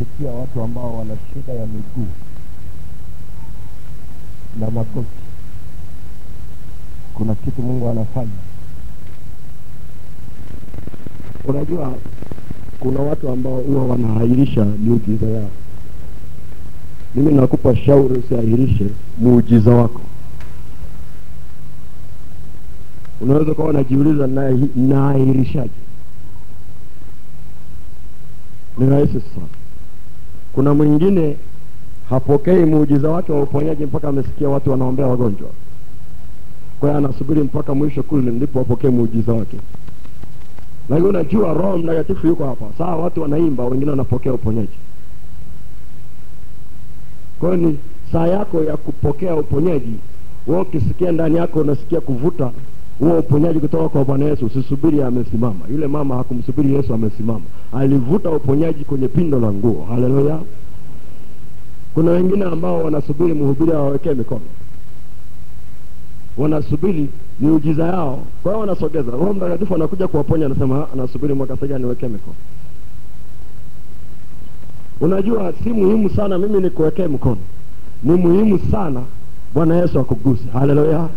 napitia watu ambao wana shida ya miguu na magoti. Kuna kitu Mungu anafanya. Unajua, kuna watu ambao huwa wanaahirisha miujiza yao. Mimi nakupa shauri, usiahirishe muujiza wako. Unaweza ukawa unajiuliza, naahirishaji? Ni rahisi sana. Kuna mwingine hapokei muujiza wake wa uponyaji mpaka amesikia watu wanaombea wagonjwa. Kwa hiyo anasubiri mpaka mwisho kule ndipo apokee muujiza wake. Lakini unajua Roho Mtakatifu yuko hapa. Saa watu wanaimba, wengine wanapokea uponyaji. Kwa hiyo ni saa yako ya kupokea uponyaji. Wewe ukisikia ndani yako unasikia kuvuta huo uponyaji kutoka kwa Bwana Yesu, usisubiri amesimama. Yule mama hakumsubiri Yesu amesimama, alivuta uponyaji kwenye pindo la nguo. Haleluya! Kuna wengine ambao wanasubiri mhubiri awawekee mikono, wanasubiri miujiza yao, kwa hiyo wanasogeza. Roho Mtakatifu anakuja kuwaponya, anasema anasubiri mwaka sija niwekee mikono. Unajua, si muhimu sana mimi nikuwekee mkono, ni muhimu sana Bwana Yesu akuguse. Haleluya,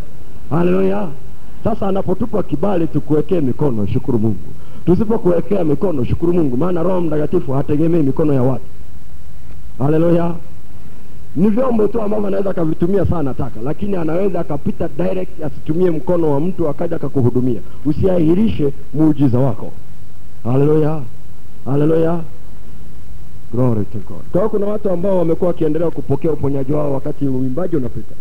haleluya. Sasa anapotupa kibali tukuwekee mikono, shukuru Mungu. Tusipokuwekea mikono, shukuru Mungu, maana Roho Mtakatifu hategemei mikono ya watu. Haleluya. Ni vyombo tu ambavyo anaweza akavitumia sana taka, lakini anaweza akapita direct, asitumie mkono wa mtu akaja akakuhudumia. Usiahirishe muujiza wako. Haleluya, haleluya. Glory to God. Kwa kuna watu ambao wamekuwa wakiendelea kupokea uponyaji wao wakati uimbaji unapita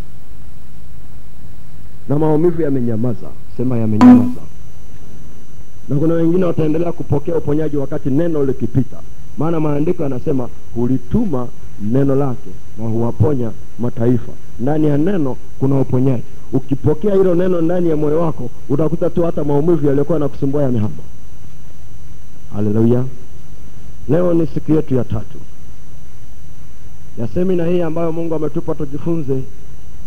na maumivu yamenyamaza, sema yamenyamaza. Na kuna wengine wataendelea kupokea uponyaji wakati neno likipita, maana maandiko yanasema hulituma neno lake na huwaponya mataifa. Ndani ya neno kuna uponyaji. Ukipokea hilo neno ndani ya moyo wako, utakuta tu hata maumivu yaliyokuwa na yanakusumbua yamehama. Haleluya! Leo ni siku yetu ya tatu ya semina hii ambayo Mungu ametupa tujifunze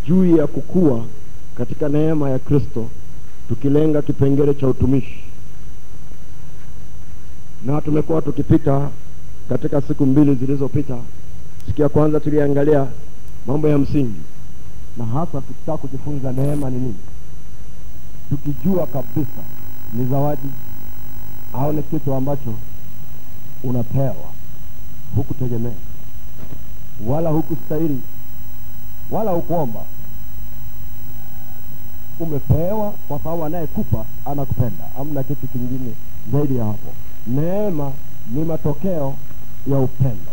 juu ya kukua katika neema ya Kristo, tukilenga kipengele cha utumishi, na tumekuwa tukipita katika siku mbili zilizopita. Siku ya kwanza tuliangalia mambo ya msingi, na hasa tukitaka kujifunza neema ni nini, tukijua kabisa ni zawadi au ni kitu ambacho unapewa. Hukutegemea. Wala hukustahili. Wala hukuomba umepewa kwa sababu anayekupa anakupenda. Amna kitu kingine zaidi ya hapo. Neema ni matokeo ya upendo.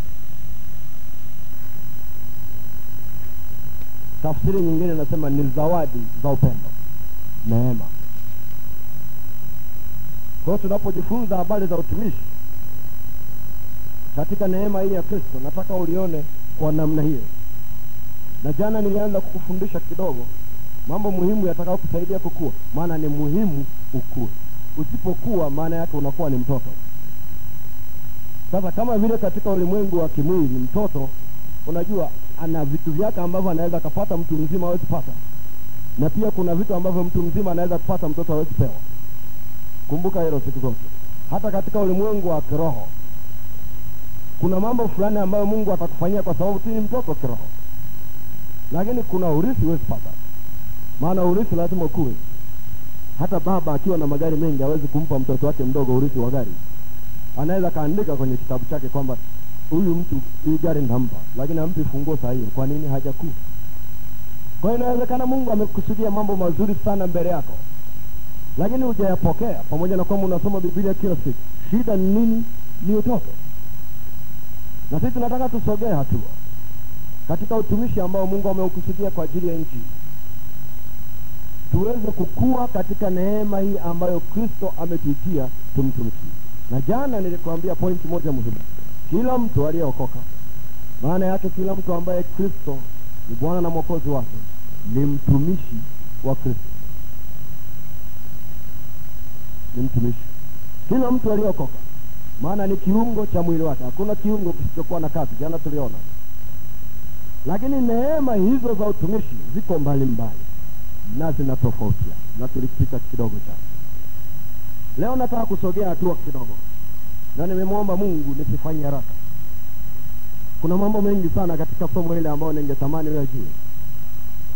Tafsiri nyingine inasema ni zawadi za upendo. Neema. Kwa tunapojifunza habari za utumishi katika neema hii ya kristo nataka ulione kwa namna hiyo. Na jana nilianza kukufundisha kidogo mambo muhimu yatakao kusaidia kukua maana ni muhimu ukue. Usipokuwa maana yake unakuwa ni mtoto. Sasa kama vile katika ulimwengu wa kimwili mtoto unajua ana vitu vyake ambavyo anaweza akapata mtu mzima hawezi pata. Na pia kuna vitu ambavyo mtu mzima anaweza kupata mtoto hawezi pewa. Kumbuka hilo siku zote. Hata katika ulimwengu wa kiroho kuna mambo fulani ambayo mungu atakufanyia kwa sababu tu ni mtoto kiroho. Lakini kuna urithi huwezi pata maana urithi lazima ukuwe hata baba akiwa na magari mengi hawezi kumpa mtoto wake mdogo urithi wa gari. Anaweza kaandika kwenye kitabu chake kwamba huyu mtu hii gari ndampa lakini ampi funguo saa hiyo. Kwa nini hajakuu kwa hiyo inawezekana mungu amekusudia mambo mazuri sana mbele yako. Lakini hujayapokea pamoja na kwamba unasoma bibilia kila siku. Shida ni nini? Ni utoto. Na sisi tunataka tusogee hatua katika utumishi ambao mungu ameukusudia kwa ajili ya nchi tuweze kukua katika neema hii ambayo kristo ametuitia tumtumikie. Na jana nilikuambia pointi moja muhimu. Kila mtu aliyeokoka maana yake kila mtu ambaye kristo ni bwana na mwokozi wake ni mtumishi wa kristo. Ni mtumishi. Kila mtu aliyeokoka maana ni kiungo cha mwili wake. Hakuna kiungo kisichokuwa na kazi. Jana tuliona. Lakini neema hizo za utumishi ziko mbalimbali na zinatofautia na tulipita kidogo cha leo nataka kusogea hatua kidogo. Na nimemwomba mungu nisifanye haraka. Kuna mambo mengi sana katika somo ile ambayo ningetamani uyajue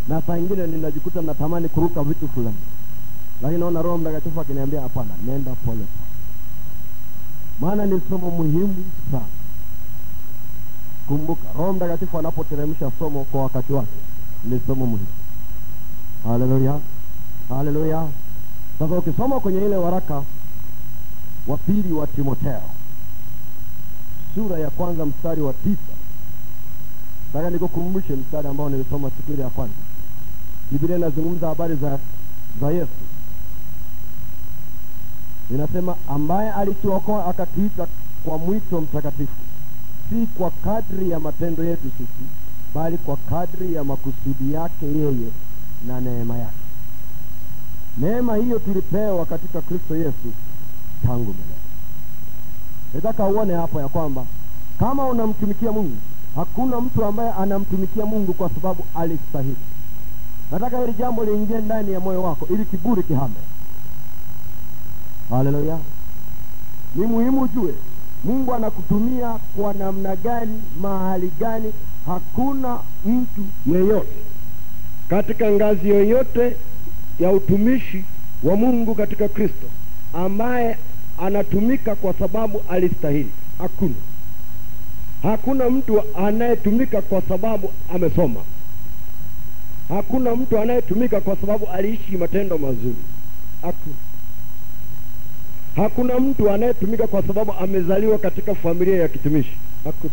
na saa ingine ninajikuta natamani kuruka vitu fulani. Lakini naona roho mtakatifu akiniambia hapana nenda pole pole maana ni somo muhimu sana. Kumbuka roho mtakatifu anapoteremsha somo kwa wakati wake ni somo muhimu haleluya haleluya sasa ukisoma kwenye ile waraka wa pili wa timoteo sura ya kwanza mstari wa tisa. Taka nikukumbushe mstari ambao nilisoma siku ile ya kwanza. Biblia inazungumza habari za za yesu. Inasema ambaye alituokoa akatuita kwa mwito mtakatifu si kwa kadri ya matendo yetu sisi bali kwa kadri ya makusudi yake yeye na neema yake. Neema hiyo tulipewa katika kristo yesu tangu milele. Nataka uone hapo ya kwamba kama unamtumikia mungu hakuna mtu ambaye anamtumikia mungu kwa sababu alistahili. Nataka hili jambo liingie ndani ya moyo wako ili kiburi kihame. Haleluya. Ni muhimu ujue mungu anakutumia kwa namna gani mahali gani hakuna mtu yeyote katika ngazi yoyote ya utumishi wa mungu katika kristo ambaye anatumika kwa sababu alistahili. Hakuna. Hakuna mtu anayetumika kwa sababu amesoma. Hakuna mtu anayetumika kwa sababu aliishi matendo mazuri. Hakuna. Hakuna mtu anayetumika kwa sababu amezaliwa katika familia ya kitumishi. Hakuna.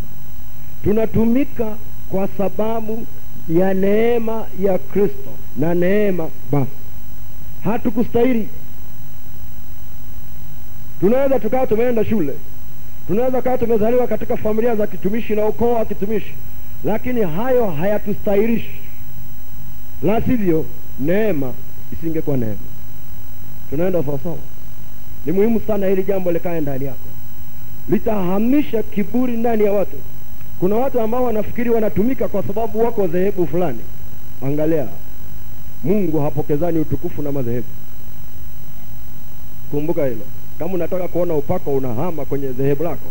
Tunatumika kwa sababu ya neema ya kristo na neema basi hatukustahili. Tunaweza tukawa tumeenda shule. Tunaweza kawa tumezaliwa katika familia za kitumishi na ukoo wa kitumishi. Lakini hayo hayatustahilishi. La sivyo neema isingekuwa neema. Tunaenda sawasawa ni muhimu sana hili jambo likae ndani yako. Litahamisha kiburi ndani ya watu kuna watu ambao wanafikiri wanatumika kwa sababu wako dhehebu fulani. Angalia mungu hapokezani utukufu na madhehebu. Kumbuka hilo. Kama unataka kuona upako unahama kwenye dhehebu lako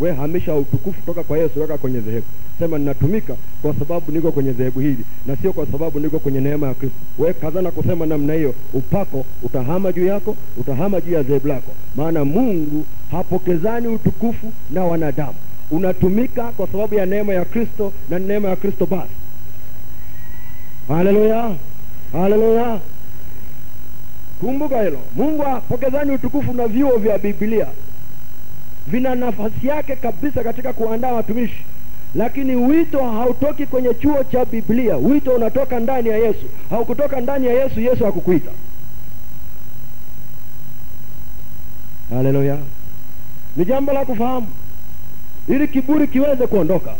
we hamisha utukufu toka kwa yesu weka kwenye dhehebu. Sema ninatumika kwa sababu niko kwenye dhehebu hili na sio kwa sababu niko kwenye neema ya kristo. We kazana kusema namna hiyo upako utahama juu yako utahama juu ya dhehebu lako. Maana mungu hapokezani utukufu na wanadamu unatumika kwa sababu ya neema ya kristo na neema ya kristo basi. Haleluya! Haleluya! Kumbuka hilo. Mungu apokezani utukufu na vyuo vya biblia. Vina nafasi yake kabisa katika kuandaa watumishi. Lakini wito hautoki kwenye chuo cha biblia. Wito unatoka ndani ya yesu. Haukutoka ndani ya yesu yesu hakukuita. Haleluya! Ni jambo la kufahamu ili kiburi kiweze kuondoka.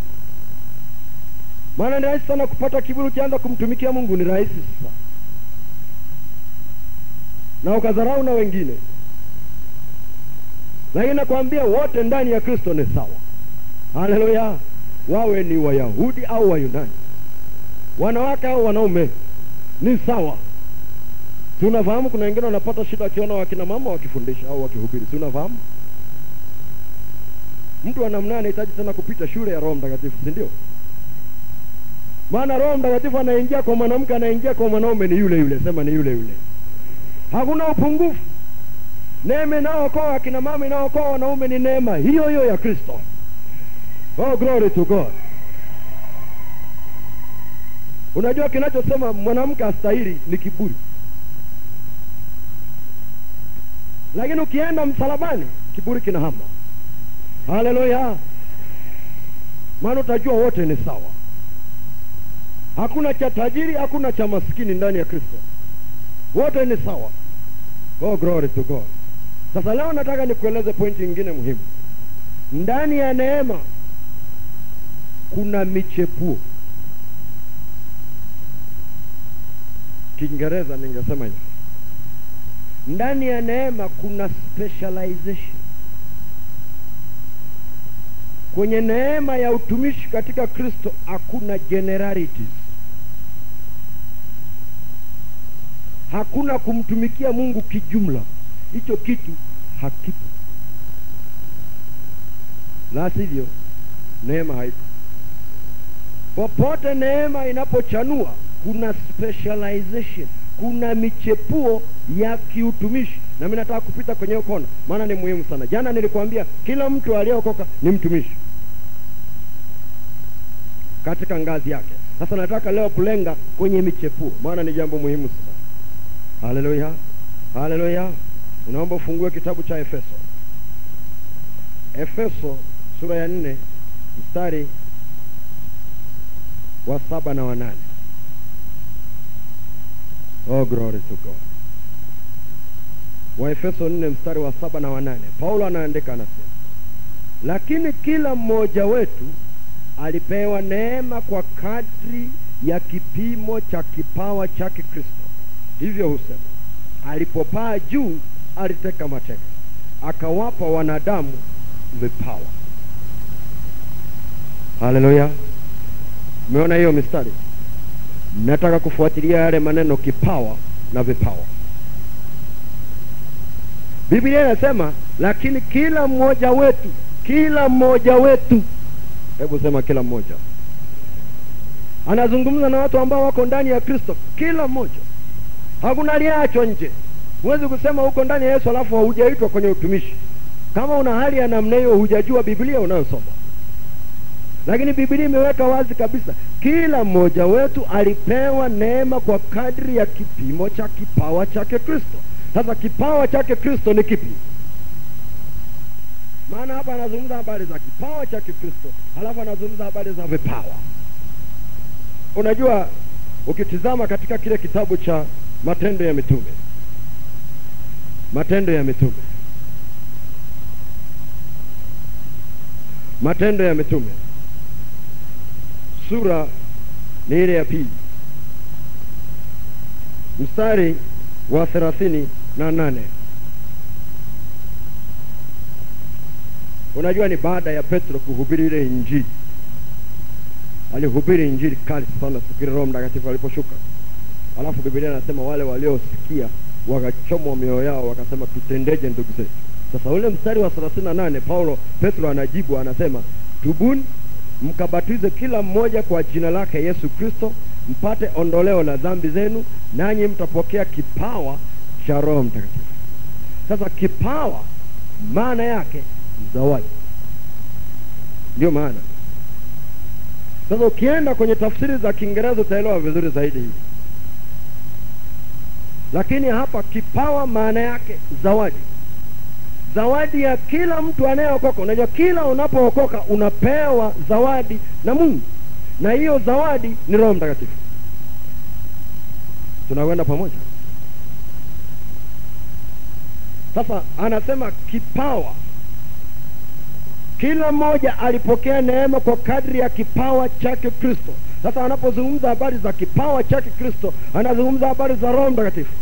Maana ni rahisi sana kupata kiburi ukianza kumtumikia mungu ni rahisi sasa. Na ukadharau na wengine. Lakini nakwambia wote ndani ya kristo ni sawa. Haleluya! Wawe ni wayahudi au wayunani. Wanawake au wanaume ni sawa. Tunafahamu kuna wengine wanapata shida wakiona wakina mama wakifundisha au wakihubiri. Tunafahamu mtu wa namna anahitaji tena kupita shule ya roho mtakatifu si ndio? Maana roho mtakatifu anaingia kwa mwanamke anaingia kwa mwanaume ni yule yule. Sema ni yule yule. Hakuna upungufu. Neema inaokoa akina mama inaokoa wanaume ni neema hiyo hiyo ya kristo. Oh glory to god. Unajua kinachosema mwanamke astahili ni kiburi. Lakini ukienda msalabani kiburi kinahama haleluya maana utajua wote ni sawa. Hakuna cha tajiri hakuna cha maskini ndani ya kristo. Wote ni sawa. Oh glory to god. Sasa leo nataka nikueleze pointi nyingine muhimu. Ndani ya neema kuna michepuo. Kiingereza ningesema hivi. Ndani ya neema kuna specialization kwenye neema ya utumishi katika kristo hakuna generalities. Hakuna kumtumikia mungu kijumla. Hicho kitu hakipo. La sivyo neema haipo. Popote neema inapochanua kuna specialization kuna michepuo ya kiutumishi. Na mimi nataka kupita kwenye hiyo kona maana ni muhimu sana. Jana nilikwambia kila mtu aliyeokoka ni mtumishi katika ngazi yake. Sasa nataka leo kulenga kwenye michepuo. Maana ni jambo muhimu sana. Haleluya haleluya unaomba ufungue kitabu cha efeso. Efeso sura ya nne mstari wa saba na wanane oh glory to god. Waefeso nne mstari wa saba na wanane paulo anaandika anasema lakini kila mmoja wetu alipewa neema kwa kadri ya kipimo cha kipawa chake kristo. Hivyo husema alipopaa juu aliteka mateka akawapa wanadamu vipawa. Haleluya! Umeona hiyo mistari? Nataka kufuatilia yale maneno kipawa na vipawa. Biblia inasema lakini kila mmoja wetu kila mmoja wetu hebu sema kila mmoja. Anazungumza na watu ambao wako ndani ya kristo kila mmoja. Hakuna aliyeachwa nje. Huwezi kusema huko ndani ya yesu alafu haujaitwa kwenye utumishi. Kama una hali ya namna hiyo hujajua biblia unayosoma. Lakini biblia imeweka wazi kabisa kila mmoja wetu alipewa neema kwa kadri ya kipimo cha kipawa chake kristo. Sasa kipawa chake kristo ni kipi maana hapa anazungumza habari za kipawa cha kikristo halafu anazungumza habari za vipawa. Unajua ukitizama katika kile kitabu cha matendo ya mitume matendo ya mitume matendo ya mitume sura ni ile ya pili mstari wa thelathini na nane unajua ni baada ya petro kuhubiri ile injili. Alihubiri injili kali sana sikiri roho mtakatifu aliposhuka. Alafu Biblia anasema wale waliosikia wakachomwa mioyo yao wakasema tutendeje ndugu zetu? Sasa ule mstari wa thelathini na nane paulo petro anajibu anasema tubuni mkabatize kila mmoja kwa jina lake yesu kristo mpate ondoleo la dhambi zenu nanyi mtapokea kipawa cha roho mtakatifu. Sasa kipawa maana yake zawadi. Ndio maana. Sasa ukienda kwenye tafsiri za kiingereza utaelewa vizuri zaidi hivi. Lakini hapa kipawa maana yake zawadi. Zawadi ya kila mtu anayeokoka. Unajua kila unapookoka unapewa zawadi na mungu. Na hiyo zawadi ni roho mtakatifu. Tunakwenda pamoja? Sasa anasema kipawa kila mmoja alipokea neema kwa kadri ya kipawa chake kristo. Sasa anapozungumza habari za kipawa chake kristo anazungumza habari za roho mtakatifu.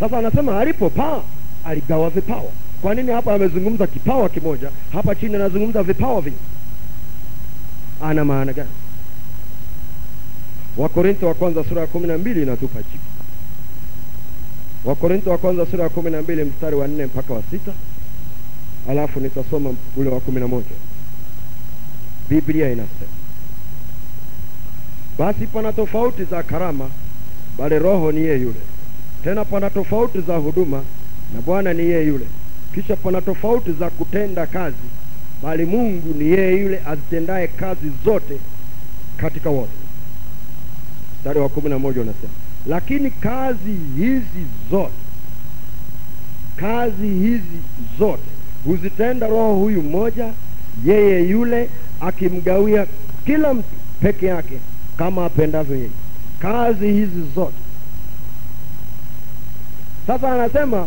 Sasa anasema alipopaa aligawa vipawa. Kwa nini hapa amezungumza kipawa kimoja? Hapa chini anazungumza vipawa vingi. Ana maana gani? Wakorintho wa kwanza sura ya kumi na mbili inatupa jibu wakorintho wa kwanza sura ya kumi na mbili mstari wa nne mpaka wa sita alafu nitasoma ule wa kumi na moja. Biblia inasema basi pana tofauti za karama bali roho ni yeye yule. Tena pana tofauti za huduma na bwana ni yeye yule. Kisha pana tofauti za kutenda kazi bali mungu ni yeye yule azitendaye kazi zote katika wote. Mstari wa kumi na moja unasema lakini kazi hizi zote kazi hizi zote huzitenda roho huyu mmoja yeye yule akimgawia kila mtu peke yake kama apendavyo yeye. Kazi hizi zote. Sasa anasema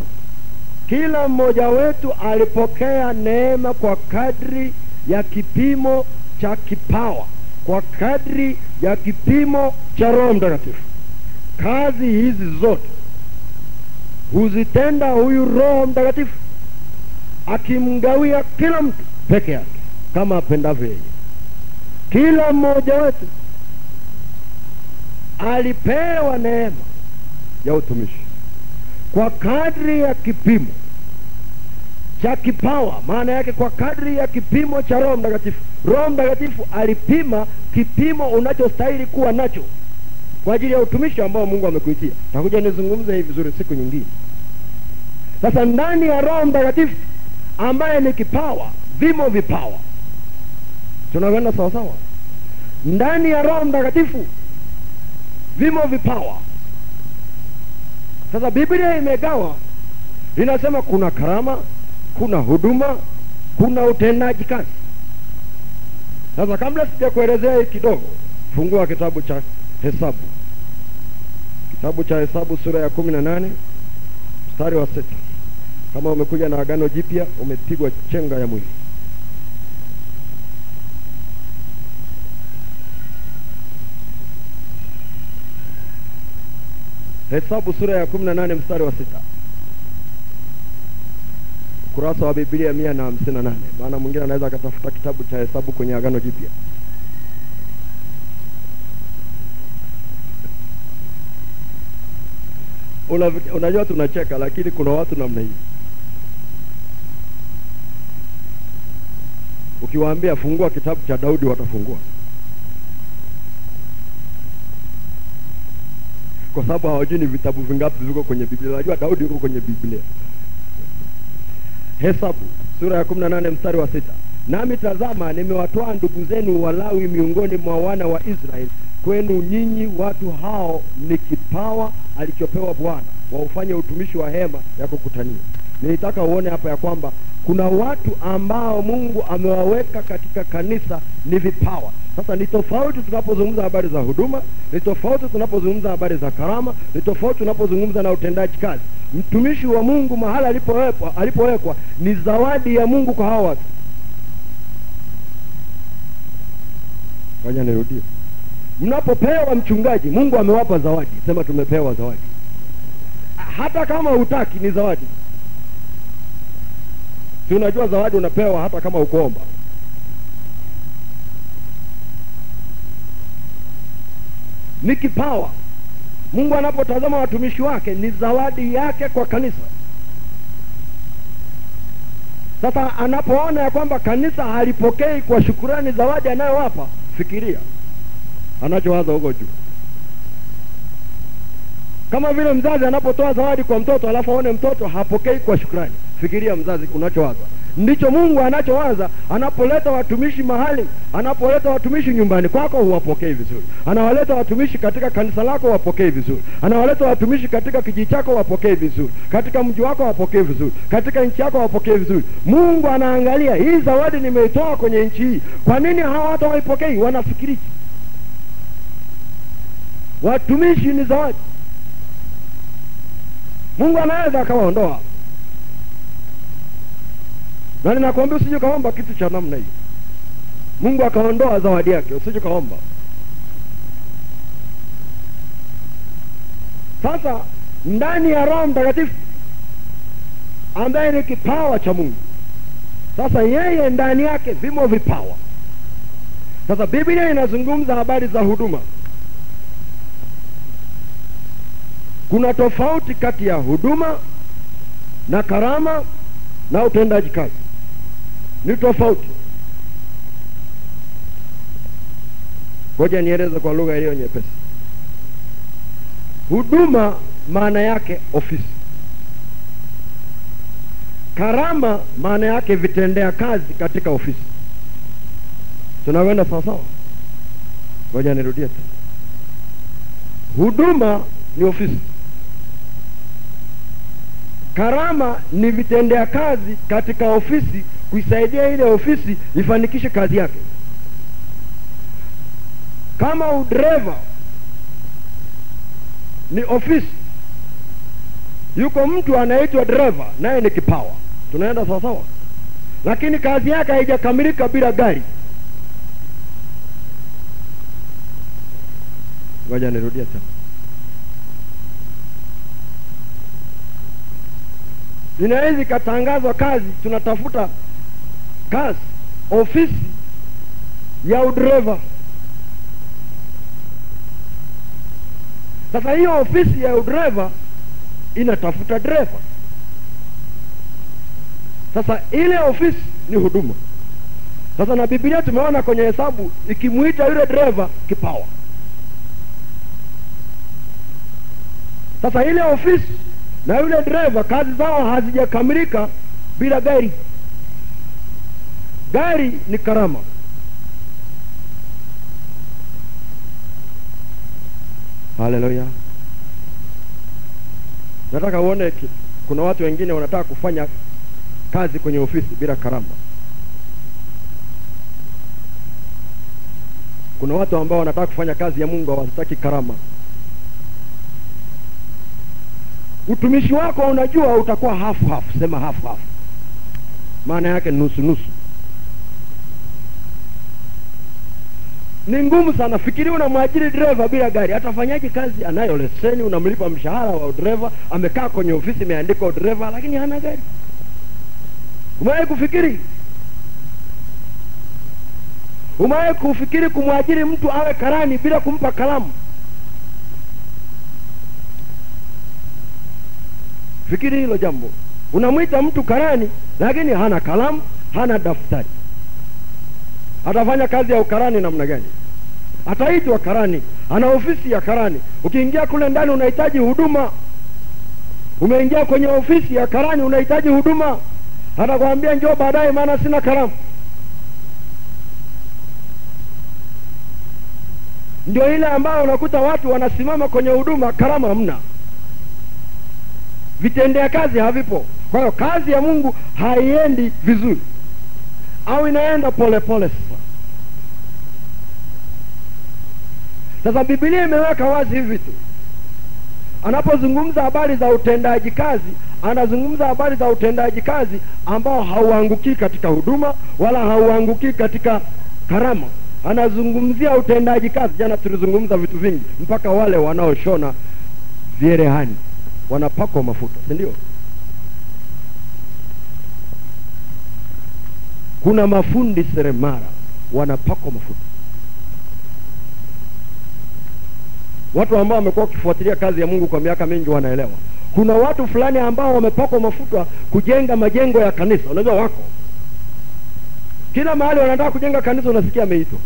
kila mmoja wetu alipokea neema kwa kadri ya kipimo cha kipawa kwa kadri ya kipimo cha roho mtakatifu. Kazi hizi zote huzitenda huyu roho mtakatifu akimgawia kila mtu peke yake kama apendavyo yeye kila mmoja wetu alipewa neema ya utumishi kwa kadri ya kipimo cha kipawa, maana yake kwa kadri ya kipimo cha Roho Mtakatifu. Roho Mtakatifu alipima kipimo unachostahili kuwa nacho kwa ajili ya utumishi ambao Mungu amekuitia. Takuja nizungumze hii vizuri siku nyingine. Sasa ndani ya Roho Mtakatifu ambaye ni kipawa, vimo vipawa. Tunakwenda sawasawa. sawa? Ndani ya Roho Mtakatifu vimo vipawa. Sasa Biblia imegawa, inasema kuna karama, kuna huduma, kuna utendaji kazi. Sasa kabla sijakuelezea hii kidogo, fungua kitabu cha Hesabu, kitabu cha Hesabu sura ya kumi na nane mstari wa sita. Kama umekuja na Agano Jipya, umepigwa chenga ya mwili. Hesabu sura ya kumi na nane mstari wa sita ukurasa wa Biblia mia na hamsini na nane. Maana mwingine anaweza akatafuta kitabu cha Hesabu kwenye Agano Jipya. Una, unajua tunacheka, lakini kuna watu namna hii. Ukiwaambia fungua kitabu cha Daudi watafungua, kwa sababu hawajui ni vitabu vingapi viko kwenye Biblia. Unajua Daudi yuko kwenye Biblia. Hesabu sura ya kumi na nane mstari wa sita nami tazama, nimewatoa ndugu zenu Walawi miongoni mwa wana wa Israeli kwenu nyinyi watu hao ni kipawa alichopewa Bwana waufanye utumishi wa hema ya kukutania. Nilitaka uone hapa ya kwamba kuna watu ambao Mungu amewaweka katika kanisa ni vipawa. Sasa ni tofauti tunapozungumza habari za huduma, ni tofauti tunapozungumza habari za karama, ni tofauti tunapozungumza na utendaji kazi. Mtumishi wa Mungu mahala alipowekwa, alipowekwa ni zawadi ya Mungu kwa hawa watu. Fanya nirudie. Mnapopewa mchungaji, Mungu amewapa zawadi. Sema tumepewa zawadi, hata kama hutaki, ni zawadi. Si unajua zawadi unapewa hata kama ukuomba. Ni kipawa. Mungu anapotazama watumishi wake, ni zawadi yake kwa kanisa. Sasa anapoona ya kwamba kanisa halipokei kwa shukurani zawadi anayowapa, fikiria anachowaza huko juu. Kama vile mzazi anapotoa zawadi kwa mtoto alafu aone mtoto hapokei kwa shukrani, fikiria mzazi unachowaza. Ndicho Mungu anachowaza anapoleta watumishi mahali, anapoleta watumishi nyumbani kwako, huwapokei vizuri. Anawaleta watumishi katika kanisa lako, wapokei vizuri. Anawaleta watumishi katika kijiji chako, wapokei vizuri. Katika mji wako, wapokei vizuri. Katika nchi yako, wapokei vizuri. Mungu anaangalia hii zawadi nimeitoa kwenye nchi hii, kwa nini hawa watu hawaipokei? Wanafikiriki? watumishi ni zawadi. Mungu anaweza akawaondoa, na ninakwambia usije kaomba kitu cha namna hiyo Mungu akaondoa zawadi yake, usije kaomba. Sasa ndani ya Roho Mtakatifu ambaye ni kipawa cha Mungu, sasa yeye ndani yake vimo vipawa. Sasa Biblia inazungumza habari za huduma. Kuna tofauti kati ya huduma na karama na utendaji kazi, ni tofauti. Ngoja nieleze kwa lugha iliyo nyepesi. Huduma maana yake ofisi, karama maana yake vitendea kazi katika ofisi. Tunakwenda sawasawa? Ngoja nirudie tena, huduma ni ofisi Karama ni vitendea kazi katika ofisi kuisaidia ile ofisi ifanikishe kazi yake. Kama udereva ni ofisi, yuko mtu anaitwa dereva, naye ni kipawa. Tunaenda sawa sawa, lakini kazi yake haijakamilika bila gari. Ngoja nirudie tena. Inaweza ikatangazwa kazi, tunatafuta kazi ofisi ya udereva. Sasa hiyo ofisi ya udereva inatafuta dereva, sasa ile ofisi ni huduma. Sasa na Biblia tumeona kwenye hesabu ikimwita yule dereva kipawa. Sasa ile ofisi na yule dereva kazi zao hazijakamilika bila gari. Gari ni karama. Haleluya. Nataka uone kuna watu wengine wanataka kufanya kazi kwenye ofisi bila karama. Kuna watu ambao wanataka kufanya kazi ya mungu hawazitaki karama utumishi wako unajua utakuwa hafu hafu sema hafu hafu maana yake nusu nusu. Ni ngumu sana. Fikiri unamwajiri dereva bila gari. Atafanyaje kazi? Anayo leseni unamlipa mshahara wa udereva amekaa kwenye ofisi imeandikwa udereva lakini hana gari. Umewahi kufikiri? Umewahi kufikiri kumwajiri mtu awe karani bila kumpa kalamu fikiri hilo jambo. Unamwita mtu karani lakini hana kalamu hana daftari. Atafanya kazi ya ukarani namna gani? Ataitwa karani ana ofisi ya karani. Ukiingia kule ndani unahitaji huduma. Umeingia kwenye ofisi ya karani unahitaji huduma. Atakwambia njoo baadaye maana sina kalamu. Ndio ile ambayo unakuta watu wanasimama kwenye huduma karama hamna vitendea kazi havipo. Kwa hiyo kazi ya mungu haiendi vizuri. Au inaenda polepole sasa. Sasa bibilia imeweka wazi hivi tu. Anapozungumza habari za utendaji kazi anazungumza habari za utendaji kazi ambao hauangukii katika huduma wala hauangukii katika karama. Anazungumzia utendaji kazi. Jana tulizungumza vitu vingi mpaka wale wanaoshona vierehani wanapakwa mafuta si ndio? Kuna mafundi seremara wanapakwa mafuta. Watu ambao wamekuwa wakifuatilia kazi ya mungu kwa miaka mingi wanaelewa. Kuna watu fulani ambao wamepakwa mafuta kujenga majengo ya kanisa. Unajua wako. Kila mahali wanataka kujenga kanisa unasikia ameitwa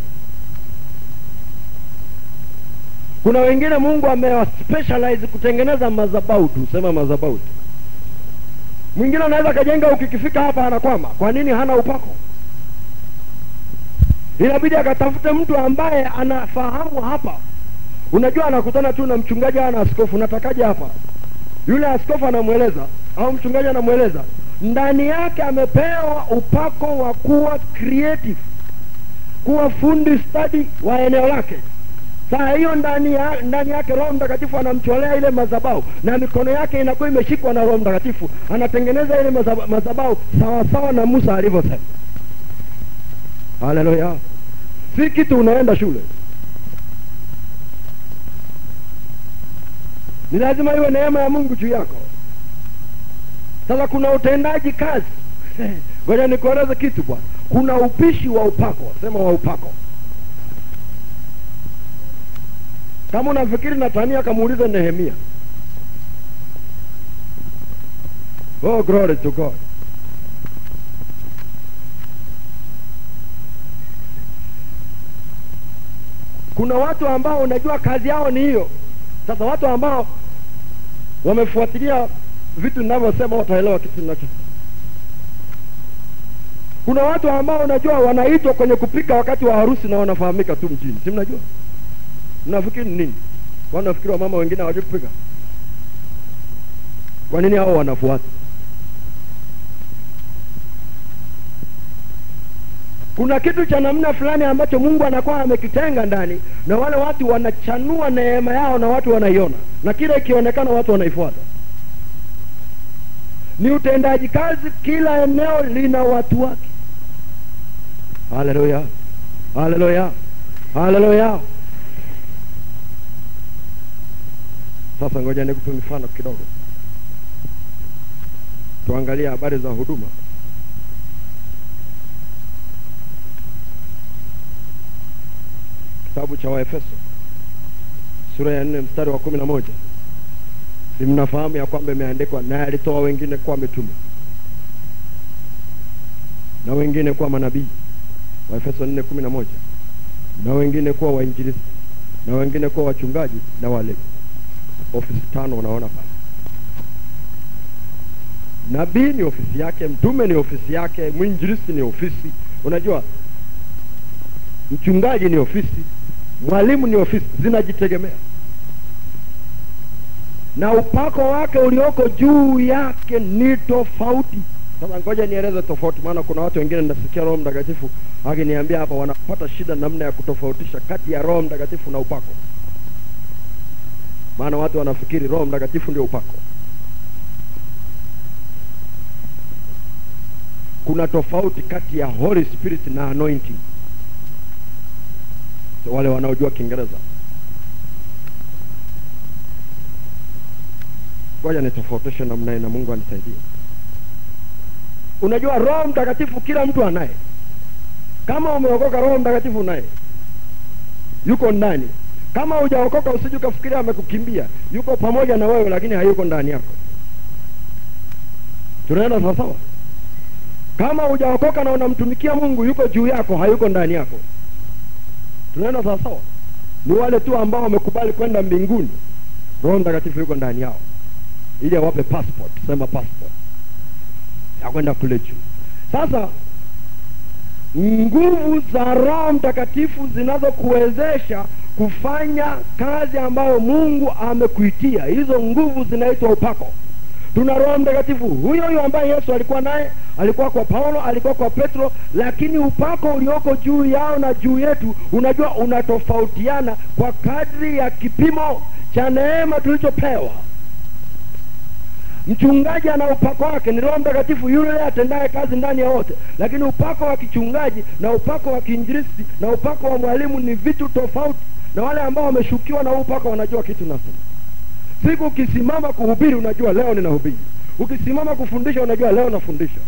kuna wengine mungu amewaspecialize kutengeneza madhabau tu sema madhabau tu mwingine anaweza akajenga ukikifika hapa anakwama. Kwa nini hana upako? Inabidi akatafute mtu ambaye anafahamu hapa. Unajua anakutana tu na mchungaji na askofu. Natakaje hapa? Yule askofu anamweleza au mchungaji anamweleza ndani yake amepewa upako wa kuwa creative kuwa fundi stadi wa eneo lake saa hiyo ndani, ya, ndani yake roho mtakatifu anamcholea ile madhabau na mikono yake inakuwa imeshikwa na roho mtakatifu. Anatengeneza ile mazabau madhabau sawasawa na musa alivyosema. Haleluya. Si kitu unaenda shule. Ni lazima iwe neema ya mungu juu yako. Sasa kuna utendaji kazi. Ngoja nikueleze kitu bwana. Kuna upishi wa upako. Sema wa upako kama unafikiri natania kamuulize nehemia. Oh glory to god. Kuna watu ambao unajua kazi yao ni hiyo. Sasa watu ambao wamefuatilia vitu ninavyosema wataelewa kitu ninacho kuna watu ambao unajua wanaitwa kwenye kupika wakati wa harusi na wanafahamika tu mjini si mnajua mnafikiri ni nini wanafikiri wamama wengine hawajui kupika kwa nini hao wanafuata? Kuna kitu cha namna fulani ambacho mungu anakuwa amekitenga ndani na wale watu wanachanua neema yao na watu wanaiona na kila ikionekana watu wanaifuata. Ni utendaji kazi kila eneo lina watu wake. Haleluya! Haleluya! Haleluya sasa ngoja nikupe mifano kidogo. Tuangalie habari za huduma. Kitabu cha waefeso sura ya nne mstari wa kumi na moja. Si mnafahamu ya kwamba imeandikwa naye alitoa wengine kuwa mitume na wengine kuwa manabii. Waefeso nne kumi na moja. Na wengine kuwa wainjilisti na wengine kuwa wachungaji na walimu ofisi tano unaona pale. Nabii ni ofisi yake mtume ni ofisi yake mwinjilisti ni ofisi. Unajua mchungaji ni ofisi mwalimu ni ofisi zinajitegemea. Na upako wake ulioko juu yake ni tofauti. Sasa ngoja nieleze tofauti maana kuna watu wengine nasikia roho mtakatifu akiniambia hapa wanapata shida namna ya kutofautisha kati ya roho mtakatifu na upako maana watu wanafikiri roho mtakatifu ndio upako. Kuna tofauti kati ya holy spirit na anointing. So wale wanaojua kiingereza. Ngoja nitofautishe namna na mungu anisaidie. Unajua roho mtakatifu kila mtu anaye. Kama umeokoka roho mtakatifu unaye. Yuko ndani kama hujaokoka usije ukafikiria amekukimbia. Yuko pamoja na wewe lakini hayuko ndani yako. Tunaenda sawasawa kama hujaokoka na unamtumikia mungu yuko juu yako hayuko ndani yako. Tunaenda sawasawa ni wale tu ambao wamekubali kwenda mbinguni. Roho mtakatifu yuko ndani yao. Ili awape passport sema passport. Ya kwenda kule juu. Sasa nguvu za roho mtakatifu zinazokuwezesha kufanya kazi ambayo mungu amekuitia. Hizo nguvu zinaitwa upako. Tuna roho mtakatifu. Huyo huyo ambaye yesu alikuwa naye alikuwa kwa paulo alikuwa kwa petro lakini upako ulioko juu yao na juu yetu unajua unatofautiana kwa kadri ya kipimo cha neema tulichopewa. Mchungaji ana upako wake. Ni roho mtakatifu yule atendaye kazi ndani ya wote. Lakini upako wa kichungaji na upako wa kiinjilisti na upako wa mwalimu ni vitu tofauti na wale ambao wameshukiwa na huu upako wanajua kitu nasema siku ukisimama kuhubiri unajua leo ninahubiri. Ukisimama kufundisha unajua leo nafundisha.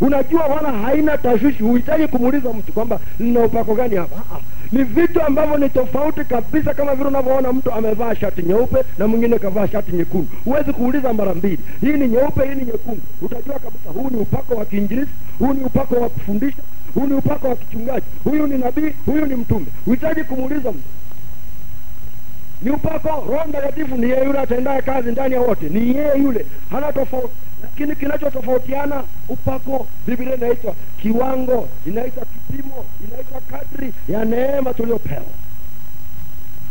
Unajua wala haina tashwishi huhitaji kumuuliza mtu kwamba nina upako gani hapa? Ah, ah. ni vitu ambavyo ni tofauti kabisa kama vile unavyoona mtu amevaa shati nyeupe na mwingine kavaa shati nyekundu. Huwezi kuuliza mara mbili. Hii ni nyeupe hii ni nyekundu. Utajua kabisa huu ni upako wa kiinjilisi huu ni upako wa kufundisha huu ni upako wa kichungaji. Huyu ni nabii huyu ni mtume. Huhitaji kumuuliza mtu ni upako. Roho mtakatifu ni yeye yule atendaye kazi ndani ya wote. Ni yeye yule. Hana tofauti. Lakini kinachotofautiana upako biblia inaitwa kiwango inaitwa kipimo inaitwa kadri ya neema tuliopewa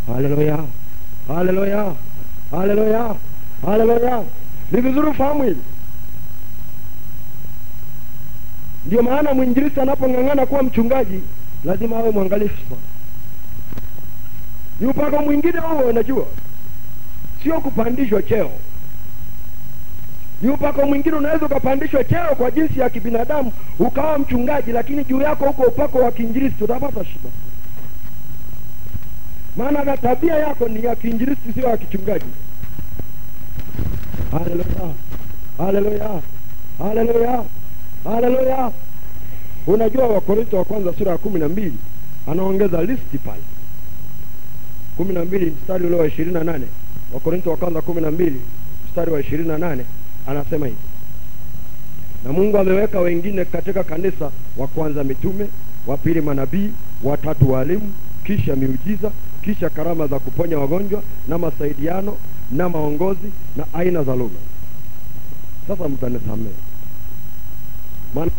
haleluya. Haleluya. Haleluya. Haleluya. Ni vizuri ufahamu hili. Ndio maana mwinjilisi anapong'ang'ana kuwa mchungaji lazima awe mwangalifu sana ni upako mwingine huo unajua. Sio kupandishwa cheo. Ni upako mwingine unaweza ukapandishwa cheo kwa jinsi ya kibinadamu ukawa mchungaji lakini juu yako huko upako wa kiinjilisti utapata shida. Maana na tabia yako ni ya kiinjilisti sio ya kichungaji. Haleluya haleluya haleluya haleluya unajua wakorinto wa kwanza sura ya kumi na mbili anaongeza listi pale kumi na mbili mstari ule wa ishirini na nane. Wa kwanza kumi na mbili mstari wa ishirini na nane anasema hivi. Na mungu ameweka wengine katika kanisa wa kwanza mitume wa pili manabii watatu waalimu kisha miujiza kisha karama za kuponya wagonjwa na masaidiano na maongozi na aina za lugha. Sasa mtanisamee maana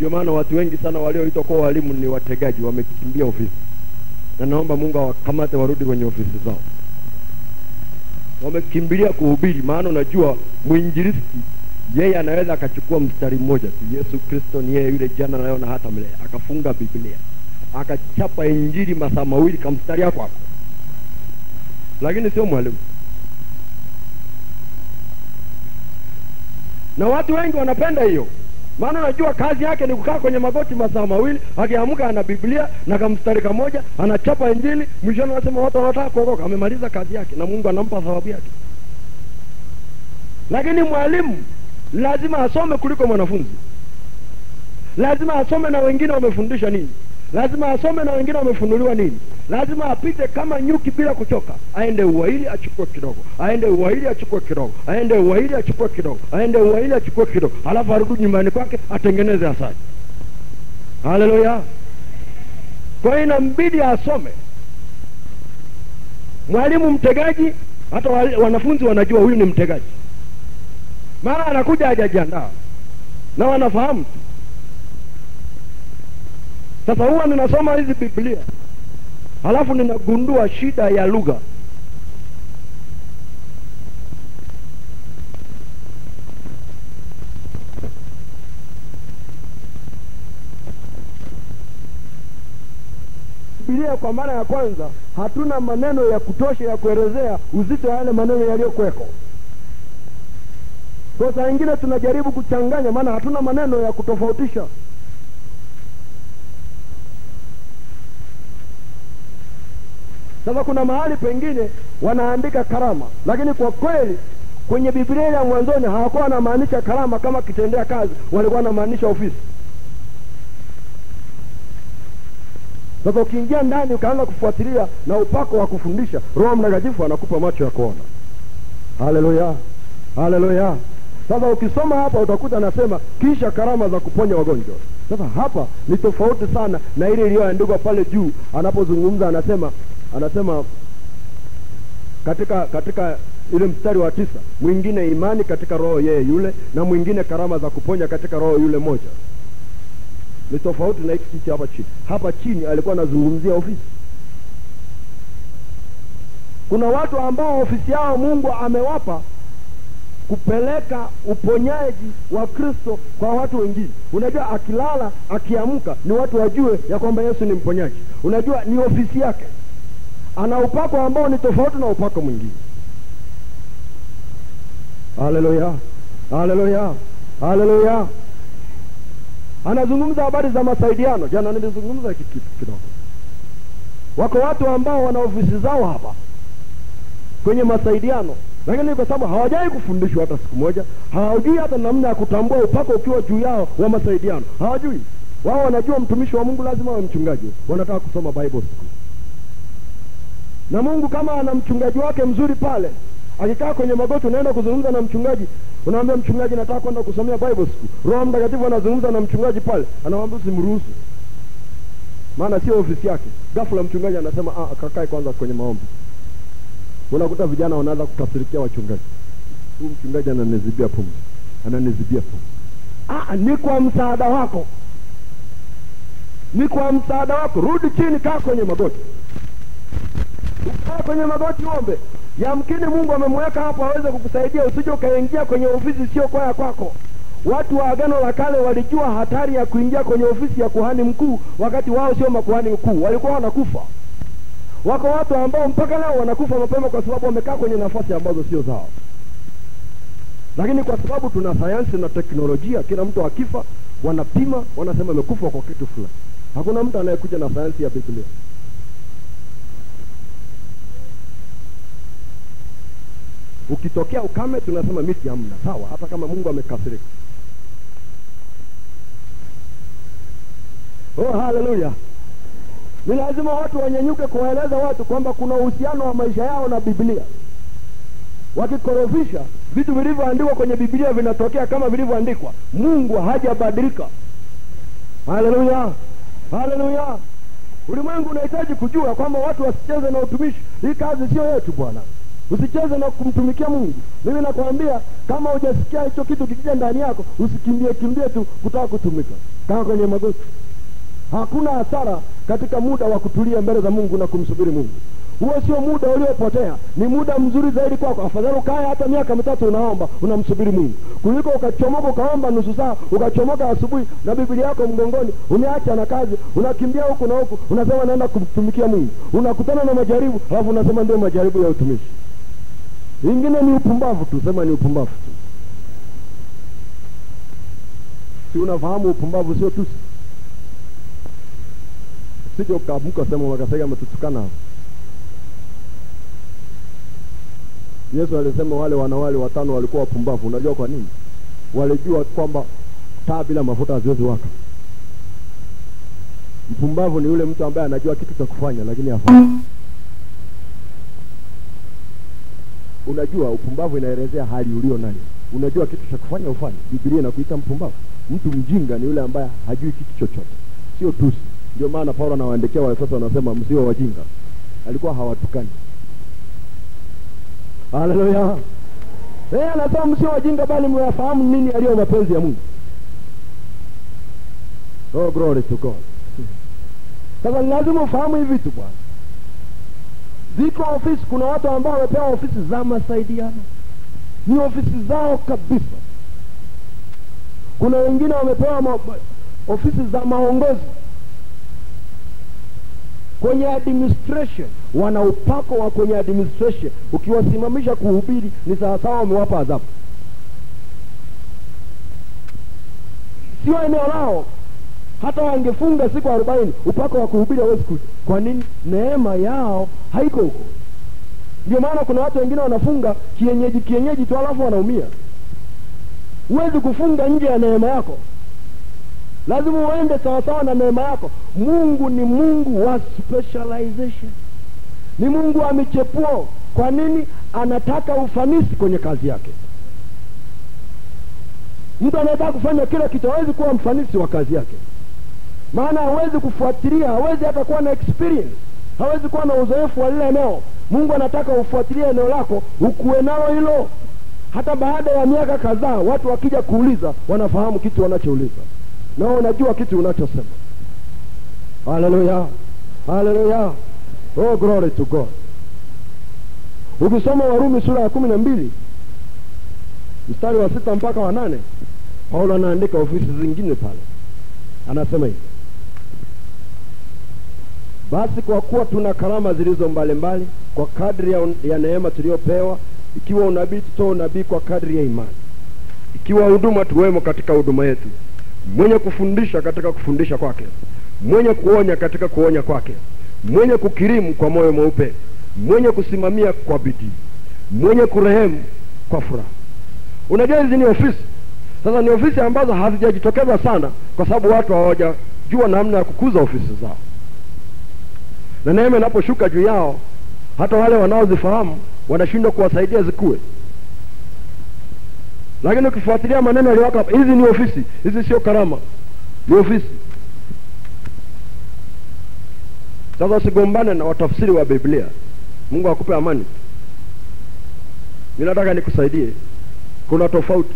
ndio maana watu wengi sana walioitwa kuwa walimu ni wategaji wamekimbia ofisi. Na naomba mungu awakamate warudi kwenye ofisi zao. Wamekimbilia kuhubiri maana unajua mwinjilisti yeye anaweza akachukua mstari mmoja tu. Yesu kristo ni yeye yule jana nayo na hata mlea akafunga biblia akachapa injili masaa mawili kamstari yako hapo. Lakini sio mwalimu. Na watu wengi wanapenda hiyo maana najua kazi yake ni kukaa kwenye magoti masaa mawili akiamka ana biblia na kamstari kamoja anachapa injili mwishoni anasema watu wanataka kuokoka. Amemaliza kazi yake na mungu anampa sababu yake. Lakini mwalimu lazima asome kuliko mwanafunzi. Lazima asome na wengine wamefundisha nini lazima asome na wengine wamefunuliwa nini. Lazima apite kama nyuki bila kuchoka. Aende uwaili achukue kidogo. Aende uwaili achukue kidogo. Aende uwaili achukue kidogo. Aende uwaili achukue kidogo. Alafu arudi nyumbani kwake atengeneze asaji haleluya. Kwa hiyo inambidi asome. Mwalimu mtegaji hata wanafunzi wanajua huyu ni mtegaji. Mara anakuja hajajiandaa. Na wanafahamu tu sasa huwa ninasoma hizi biblia halafu ninagundua shida ya lugha Biblia kwa mara ya kwanza hatuna maneno ya kutosha ya kuelezea uzito wa yale maneno yaliyokuweko. Kwa saa ingine tunajaribu kuchanganya, maana hatuna maneno ya kutofautisha. Sasa kuna mahali pengine wanaandika karama, lakini kwa kweli kwenye Biblia ya mwanzoni hawakuwa wanamaanisha karama kama kitendea kazi, walikuwa wanamaanisha ofisi. Sasa ukiingia ndani ukaanza kufuatilia na upako wa kufundisha, Roho Mtakatifu anakupa macho ya kuona. Haleluya, haleluya. Sasa ukisoma hapa utakuta anasema kisha karama za kuponya wagonjwa. Sasa hapa ni tofauti sana na ile iliyoandikwa pale juu, anapozungumza anasema anasema katika katika ile mstari wa tisa, mwingine imani katika roho yeye yule, na mwingine karama za kuponya katika roho yule moja ni tofauti na hiki hapa chini. Hapa chini alikuwa anazungumzia ofisi. Kuna watu ambao ofisi yao Mungu amewapa kupeleka uponyaji wa Kristo kwa watu wengine. Unajua, akilala akiamka, ni watu wajue ya kwamba Yesu ni mponyaji. Unajua, ni ofisi yake, ana upako ambao ni tofauti na upako mwingine. Haleluya, haleluya, haleluya anazungumza habari za masaidiano. Jana nilizungumza kitu kidogo. Wako watu ambao wana ofisi zao hapa kwenye masaidiano, lakini kwa sababu hawajai kufundishwa hata siku moja, hawajui hata namna ya kutambua upako ukiwa juu yao wa masaidiano, hawajui. Wao wanajua mtumishi wa Mungu lazima awe mchungaji, wanataka kusoma Bible school, na Mungu kama ana mchungaji wake mzuri pale, akikaa kwenye magoti, unaenda kuzungumza na mchungaji unaambia mchungaji, nataka kwenda kusomea Bible school. Roho Mtakatifu anazungumza na mchungaji pale, anamwambia usimruhusu, maana sio ofisi yake. Ghafla mchungaji anasema ah, kakae kwanza kwenye maombi. Unakuta vijana wanaanza kukasirikia wachungaji, huyu mchungaji ananizibia pumzi, ananizibia pumzi. Ah, ni kwa msaada wako, ni kwa msaada wako. Rudi chini, kaa kwenye magoti, ukaa kwenye magoti, ombe Yamkini Mungu amemweka hapo aweze kukusaidia, usije ukaingia kwenye ofisi sio kwaya kwako. Watu wa Agano la Kale walijua hatari ya kuingia kwenye ofisi ya kuhani mkuu, wakati wao sio makuhani mkuu, walikuwa wanakufa. Wako watu ambao mpaka leo wanakufa mapema kwa sababu wamekaa kwenye nafasi ambazo sio zao, lakini kwa sababu tuna sayansi na teknolojia, kila mtu akifa wanapima, wanasema amekufa kwa kitu fulani. Hakuna mtu anayekuja na sayansi ya Biblia. Ukitokea ukame tunasema miti hamna, sawa, hata kama Mungu amekasirika. Oh, haleluya! Ni lazima watu wanyanyuke kuwaeleza watu kwamba kuna uhusiano wa maisha yao na Biblia. Wakikorofisha vitu vilivyoandikwa kwenye Biblia vinatokea kama vilivyoandikwa. Mungu hajabadilika. Haleluya, haleluya! Ulimwengu unahitaji kujua kwamba watu wasicheze na utumishi. Hii kazi sio yetu bwana. Usicheze na kumtumikia Mungu. Mimi nakwambia kama hujasikia hicho kitu kikija ndani yako, usikimbie kimbie tu kutaka kutumika. Kaa kwenye magoti. Hakuna hasara katika muda wa kutulia mbele za Mungu na kumsubiri Mungu. Huo sio muda uliopotea, ni muda mzuri zaidi kwako. Afadhali ukae hata miaka mitatu unaomba, unamsubiri Mungu, kuliko ukachomoka ukaomba nusu saa, ukachomoka asubuhi na Biblia yako mgongoni, umeacha na kazi, unakimbia huku na huku, unasema naenda kumtumikia Mungu, unakutana na majaribu, alafu unasema ndio majaribu ya utumishi. Ingine ni upumbavu tu, sema ni upumbavu tu. Si unafahamu upumbavu sio tusi? Sije ukaamka sema wakasema ametutukana. Yesu alisema wale wanawali watano walikuwa wapumbavu. Unajua kwa nini? Walijua kwamba taa bila mafuta haziwezi waka. mpumbavu ni yule mtu ambaye anajua kitu cha kufanya lakini hafanyi unajua upumbavu inaelezea hali ulio nayo. Unajua kitu cha kufanya ufanye. Biblia inakuita mpumbavu. Mtu mjinga ni yule ambaye hajui kitu chochote. Sio tusi. Ndio maana paulo anawaandikia waefeso anasema msiwe wajinga. Alikuwa hawatukani. Haleluya! Eh, anasema msio wajinga bali mwafahamu nini aliyo mapenzi ya mungu. Oh glory to god. Sasa lazima ufahamu hivi vitu bwana ziko ofisi kuna watu ambao wamepewa ofisi za masaidiano. Ni ofisi zao kabisa. Kuna wengine wamepewa ma, ofisi za maongozi. Kwenye administration wana upako wa kwenye administration. Ukiwasimamisha kuhubiri ni sawasawa wamewapa adhabu. Sio eneo lao hata wangefunga siku arobaini upako wa kuhubiri hawezi kuja kwa nini? Neema yao haiko huko. Ndio maana kuna watu wengine wanafunga kienyeji kienyeji tu alafu wanaumia. Huwezi kufunga nje ya neema yako. Lazima uende sawasawa na neema yako. Mungu ni mungu wa specialization. Ni mungu wa michepuo. Kwa nini? Anataka ufanisi kwenye kazi yake. Mtu anataka kufanya kila kitu hawezi kuwa mfanisi wa kazi yake maana hawezi kufuatilia hawezi hata kuwa na experience. Hawezi kuwa na uzoefu wa lile eneo. Mungu anataka ufuatilie eneo lako ukuwe nalo hilo. Hata baada ya miaka kadhaa watu wakija kuuliza wanafahamu kitu wanachouliza. Na unajua kitu unachosema. Haleluya. Haleluya. Oh glory to god. Ukisoma warumi sura ya kumi na mbili mstari wa sita mpaka wa nane paulo anaandika ofisi zingine pale. Anasema hivi basi kwa kuwa tuna karama zilizo mbalimbali kwa kadri ya, ya neema tuliyopewa ikiwa unabii tutoa unabii kwa kadri ya imani. Ikiwa huduma tuwemo katika huduma yetu. Mwenye kufundisha katika kufundisha kwake. Mwenye kuonya katika kuonya kwake. Mwenye kukirimu kwa moyo mweupe. Mwenye kusimamia kwa bidii. Mwenye kurehemu kwa furaha. Unajua hizi ni ofisi. Sasa ni ofisi ambazo hazijajitokeza sana kwa sababu watu hawajajua namna ya kukuza ofisi zao na neema inaposhuka juu yao hata wale wanaozifahamu wanashindwa kuwasaidia zikuwe lakini ukifuatilia maneno yaliyowaka hizi ni ofisi hizi sio karama ni ofisi. Sasa usigombane na watafsiri wa biblia. Mungu akupe amani. Mi nataka nikusaidie. Kuna tofauti.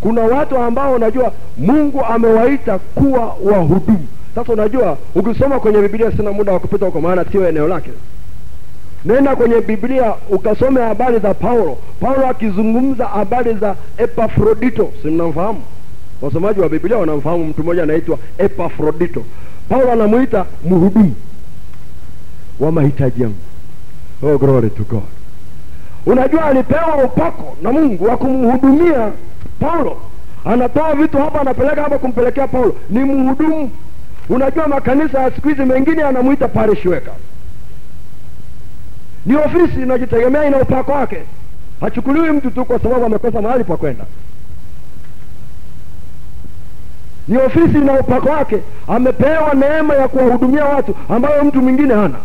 Kuna watu ambao wanajua mungu amewaita kuwa wahudumu sasa unajua ukisoma kwenye biblia sina muda wa kupita huko maana sio eneo lake. Nenda kwenye biblia ukasome habari za paulo. Paulo akizungumza habari za epafrodito si mnamfahamu? Wasomaji wa biblia wanamfahamu mtu mmoja anaitwa epafrodito. Paulo anamuita mhudumu wa mahitaji yangu. Oh glory to god. Unajua alipewa upako na mungu wa kumhudumia paulo. Anatoa vitu hapa anapeleka hapa kumpelekea paulo. Ni mhudumu unajua makanisa ya siku hizi mengine anamwita parish ni ofisi inajitegemea ina upako wake. Hachukuliwi mtu tu kwa sababu amekosa mahali pa kwenda. Ni ofisi ina upako wake. Amepewa neema ya kuwahudumia watu ambayo mtu mwingine hana.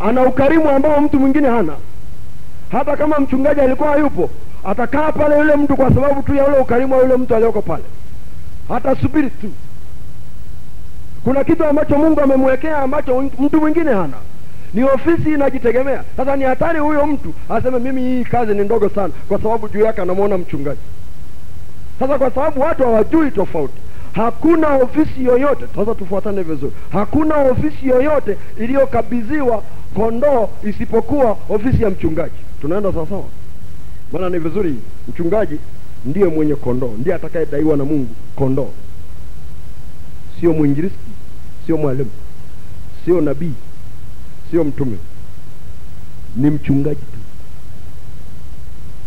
Ana ukarimu ambao mtu mwingine hana. Hata kama mchungaji alikuwa hayupo atakaa pale yule mtu kwa sababu tu ya ule ukarimu wa yule mtu aliyoko pale. Hatasubiri tu kuna kitu ambacho mungu amemwekea ambacho mtu mwingine hana. Ni ofisi inajitegemea. Sasa ni hatari huyo mtu aseme mimi hii kazi ni ndogo sana kwa sababu juu yake anamwona mchungaji. Sasa kwa sababu watu hawajui tofauti hakuna ofisi yoyote sasa tufuatane vizuri. Hakuna ofisi yoyote iliyokabidhiwa kondoo isipokuwa ofisi ya mchungaji. Tunaenda sawasawa maana ni vizuri mchungaji ndiye mwenye kondoo ndiye atakayedaiwa na mungu kondoo. Sio mwinjilisti sio mwalimu sio nabii sio mtume. Ni mchungaji tu.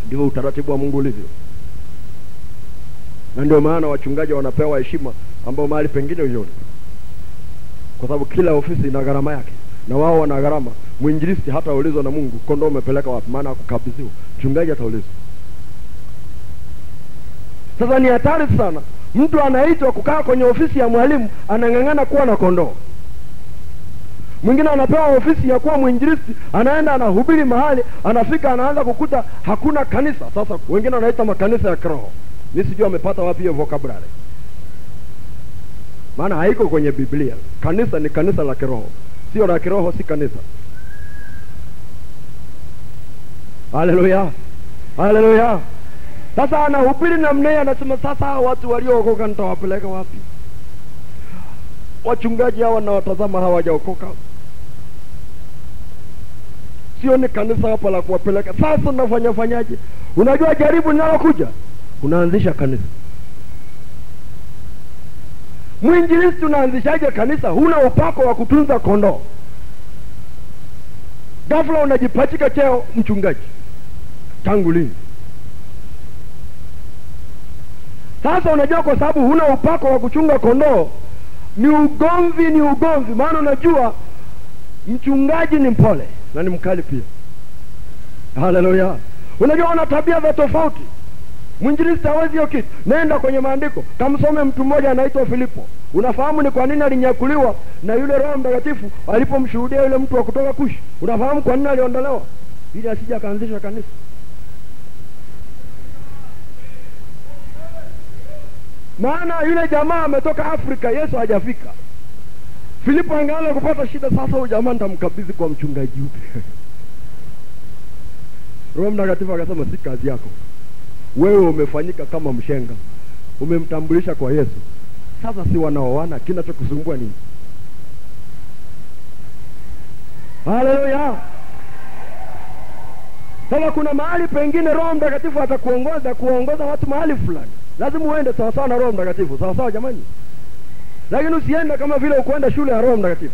Ndivyo utaratibu wa mungu ulivyo. Na ndio maana wachungaji wanapewa heshima ambayo mahali pengine uioni kwa sababu kila ofisi ina gharama yake na wao wana gharama. Mwinjilisti hata ulizwa na mungu kondo umepeleka wapi maana akukabidhiwa mchungaji ataulizwa. Sasa ni hatari sana mtu anaitwa kukaa kwenye ofisi ya mwalimu anang'ang'ana kuwa na kondoo. Mwingine anapewa ofisi ya kuwa mwinjilisti anaenda anahubiri mahali anafika anaanza kukuta hakuna kanisa. Sasa wengine wanaita makanisa ya kiroho. Mi sijui amepata wapi hiyo vocabulary. Maana haiko kwenye biblia. Kanisa ni kanisa la kiroho. Sio la kiroho si kanisa. Haleluya haleluya sasa anahubiri namna hii anasema sasa watu waliookoka nitawapeleka wapi? Wachungaji hawa nawatazama hawajaokoka. Sio ni kanisa hapa la kuwapeleka. Sasa nafanya fanyaje? Unajua jaribu linalokuja unaanzisha kanisa. Mwinjilisti unaanzishaje kanisa? Huna upako wa kutunza kondoo. Ghafla unajipachika cheo mchungaji. Tangu lini sasa unajua kwa sababu huna upako wa kuchunga kondoo ni ugomvi ni ugomvi. Maana unajua mchungaji ni mpole na ni mkali pia. Haleluya. Unajua wana tabia za tofauti. Mwinjilisti hawezi hiyo kitu. Nenda kwenye maandiko. Kamsome mtu mmoja anaitwa filipo. Unafahamu ni kwa nini alinyakuliwa na yule roho mtakatifu alipomshuhudia yule mtu wa kutoka kushi unafahamu kwa nini aliondolewa? Ili asija akaanzisha kanisa maana yule jamaa ametoka afrika yesu hajafika. Filipo angeanza kupata shida sasa huyu jamaa nitamkabidhi kwa mchungaji upi roho mtakatifu akasema si kazi yako. Wewe umefanyika kama mshenga. Umemtambulisha kwa yesu. Sasa si wanaoana? Kinachokusumbua nini? Haleluya! Sasa kuna mahali pengine roho mtakatifu atakuongoza kuongoza watu mahali fulani lazima uende sawasawa na roho mtakatifu sawasawa jamani. Lakini usiende kama vile ukuenda shule ya roho mtakatifu.